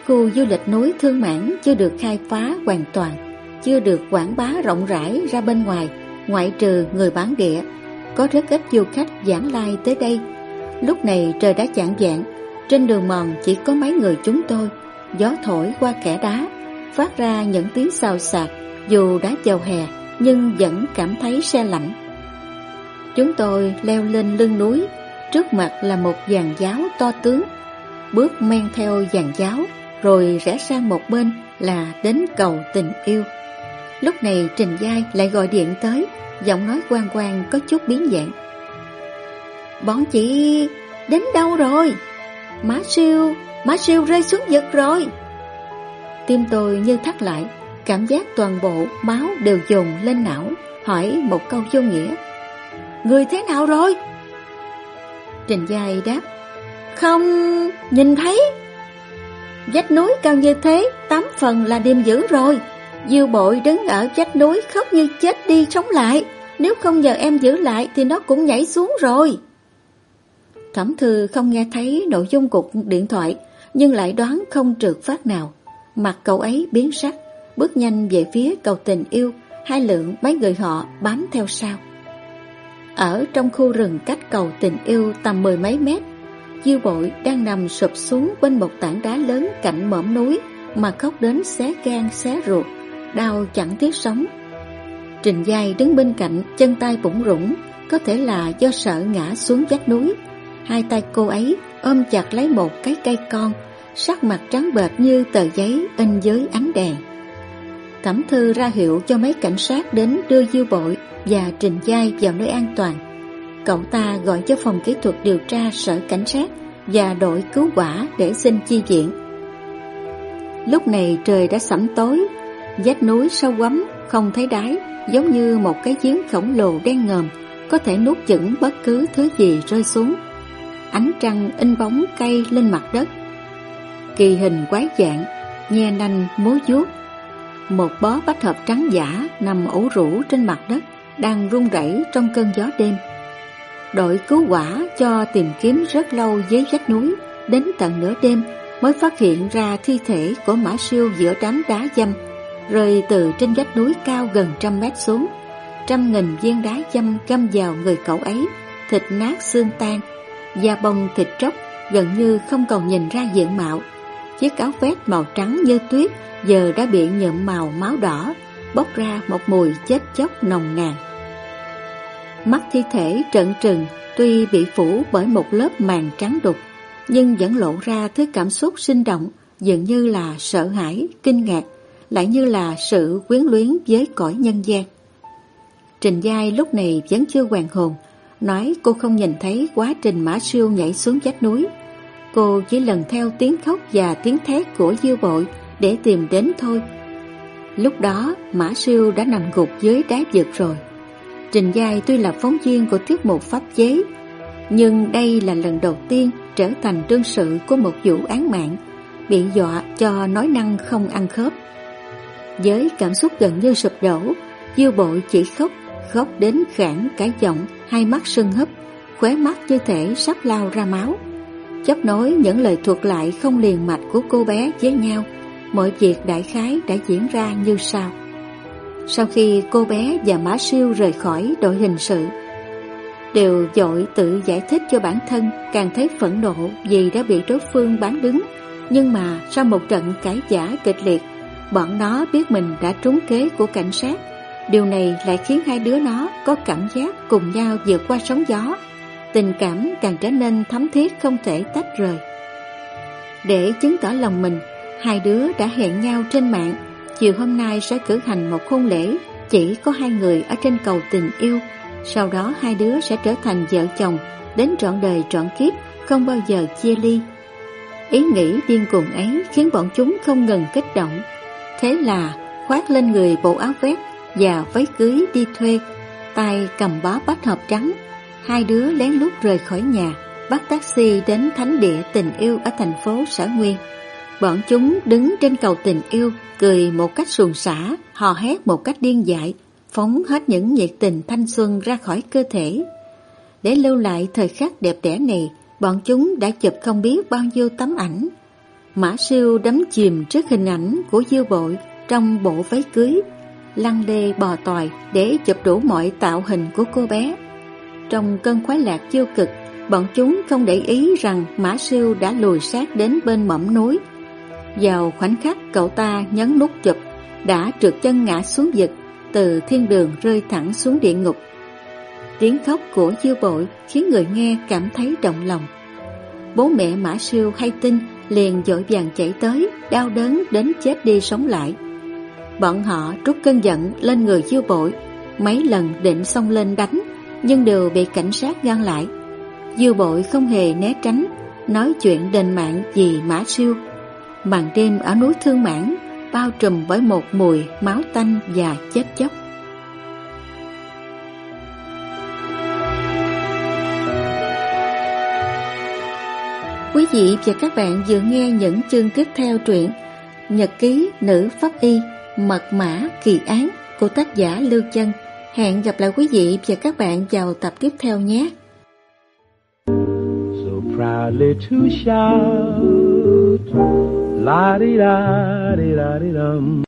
Khu du lịch núi Thương Mãn chưa được khai phá hoàn toàn, chưa được quảng bá rộng rãi ra bên ngoài, ngoại trừ người bán địa. Có rất ít du khách giảng lai tới đây. Lúc này trời đã chạng vạng, trên đường mòn chỉ có mấy người chúng tôi. Gió thổi qua kẻ đá, phát ra những tiếng xào xạc, dù đã chào hè nhưng vẫn cảm thấy xe lạnh. Chúng tôi leo lên lưng núi Trước mặt là một dàn giáo to tướng Bước men theo dàn giáo Rồi rẽ sang một bên là đến cầu tình yêu Lúc này Trình Giai lại gọi điện tới Giọng nói quan quan có chút biến dạng Bọn chị đến đâu rồi? Má siêu, má siêu rơi xuống vực rồi Tim tôi như thắt lại Cảm giác toàn bộ máu đều dồn lên não Hỏi một câu vô nghĩa. Người thế nào rồi? Trình Giai đáp Không, nhìn thấy. Vách núi cao như thế Tám phần là đêm dữ rồi. Diêu bội đứng ở vách núi khóc như chết đi sống lại. Nếu không nhờ em giữ lại Thì nó cũng nhảy xuống rồi. Thẩm thư không nghe thấy nội dung cuộc điện thoại Nhưng lại đoán không trượt phát nào. Mặt cậu ấy biến sắc Bước nhanh về phía cầu tình yêu Hai lượng mấy người họ bám theo sau Ở trong khu rừng cách cầu tình yêu tầm mười mấy mét, Diêu bội đang nằm sụp xuống bên một tảng đá lớn cạnh mỏm núi mà khóc đến xé gan xé ruột, đau chẳng tiếc sống. Trình Giai đứng bên cạnh, chân tay bủng rủng, có thể là do sợ ngã xuống vách núi. Hai tay cô ấy ôm chặt lấy một cái cây con, sắc mặt trắng bệch như tờ giấy in dưới ánh đèn. Thẩm thư ra hiệu cho mấy cảnh sát đến đưa dư Bội và Trình Giai vào nơi an toàn. Cậu ta gọi cho phòng kỹ thuật điều tra sở cảnh sát và đội cứu quả để xin chi viện. Lúc này trời đã sẫm tối, vách núi sâu quắm, không thấy đáy, giống như một cái giếng khổng lồ đen ngòm, có thể nuốt chửng bất cứ thứ gì rơi xuống. Ánh trăng in bóng cây lên mặt đất. Kỳ hình quái dạng, nhe nanh múa vuốt. Một bó bách hợp trắng giả nằm ủ rũ trên mặt đất, đang rung rẩy trong cơn gió đêm. Đội cứu quả cho tìm kiếm rất lâu dưới vách núi, đến tận nửa đêm mới phát hiện ra thi thể của Mã Siêu giữa đám đá dâm, rơi từ trên vách núi cao gần trăm mét xuống. Trăm nghìn viên đá dâm găm vào người cậu ấy, thịt nát xương tan, da bông thịt tróc gần như không còn nhìn ra diện mạo. Chiếc áo vest màu trắng như tuyết giờ đã bị nhuộm màu máu đỏ, bốc ra một mùi chết chóc nồng nàn. Mắt thi thể trợn trừng tuy bị phủ bởi một lớp màn trắng đục, nhưng vẫn lộ ra thứ cảm xúc sinh động, dường như là sợ hãi, kinh ngạc, lại như là sự quyến luyến với cõi nhân gian. Trình Giai lúc này vẫn chưa hoàn hồn, nói cô không nhìn thấy quá trình mã siêu nhảy xuống vách núi. Cô chỉ lần theo tiếng khóc và tiếng thét của dư bội để tìm đến thôi. Lúc đó mã siêu đã nằm gục dưới đáy vực rồi. Trình Giai tuy là phóng viên của tiết mục pháp chế, nhưng đây là lần đầu tiên trở thành đương sự của một vụ án mạng, bị dọa cho nói năng không ăn khớp. Với cảm xúc gần như sụp đổ, dư bội chỉ khóc, khóc đến khản cả giọng, hai mắt sưng húp, khóe mắt như thể sắp lao ra máu. Chấp nối những lời thuật lại không liền mạch của cô bé với nhau, mọi việc đại khái đã diễn ra như sau. Sau khi cô bé và Mã Siêu rời khỏi đội hình sự, đều dội tự giải thích cho bản thân càng thấy phẫn nộ vì đã bị đối phương bán đứng. Nhưng mà sau một trận cãi giả kịch liệt, bọn nó biết mình đã trúng kế của cảnh sát. Điều này lại khiến hai đứa nó có cảm giác cùng nhau vượt qua sóng gió. Tình cảm càng trở nên thấm thiết không thể tách rời. Để chứng tỏ lòng mình, hai đứa đã hẹn nhau trên mạng chiều hôm nay sẽ cử hành một hôn lễ chỉ có hai người ở trên cầu tình yêu. Sau đó hai đứa sẽ trở thành vợ chồng đến trọn đời trọn kiếp, không bao giờ chia ly. Ý nghĩ điên cuồng ấy khiến bọn chúng không ngừng kích động. Thế là khoác lên người bộ áo vest và váy cưới đi thuê, tay cầm bó bách hợp trắng. Hai đứa lén lút rời khỏi nhà, bắt taxi đến thánh địa tình yêu ở thành phố Sở Nguyên. Bọn chúng đứng trên cầu tình yêu, cười một cách xuồng xả, hò hét một cách điên dại, phóng hết những nhiệt tình thanh xuân ra khỏi cơ thể. Để lưu lại thời khắc đẹp đẽ này, bọn chúng đã chụp không biết bao nhiêu tấm ảnh. Mã siêu đắm chìm trước hình ảnh của dư bội trong bộ váy cưới, lăn lê bò tòi để chụp đủ mọi tạo hình của cô bé. Trong cơn khoái lạc chiêu cực, bọn chúng không để ý rằng Mã siêu đã lùi sát đến bên mỏm núi vào khoảnh khắc cậu ta nhấn nút chụp, đã trượt chân ngã xuống vực, từ thiên đường rơi thẳng xuống địa ngục. Tiếng khóc của dư bội khiến người nghe cảm thấy động lòng. Bố mẹ Mã Siêu hay tin liền dội vàng chạy tới, đau đớn đến chết đi sống lại. Bọn họ trút cơn giận lên người dư bội, mấy lần định xông lên đánh, nhưng đều bị cảnh sát ngăn lại. Dư bội không hề né tránh, nói chuyện đền mạng vì Mã Siêu màn đêm ở núi Thương Mãn bao trùm bởi một mùi máu tanh và chết chóc. Quý vị và các bạn vừa nghe những chương tiếp theo truyện Nhật ký nữ pháp y Mật mã kỳ án của tác giả Lưu Chân. Hẹn gặp lại quý vị và các bạn vào tập tiếp theo nhé. So proudly to shout La di da di da di dum.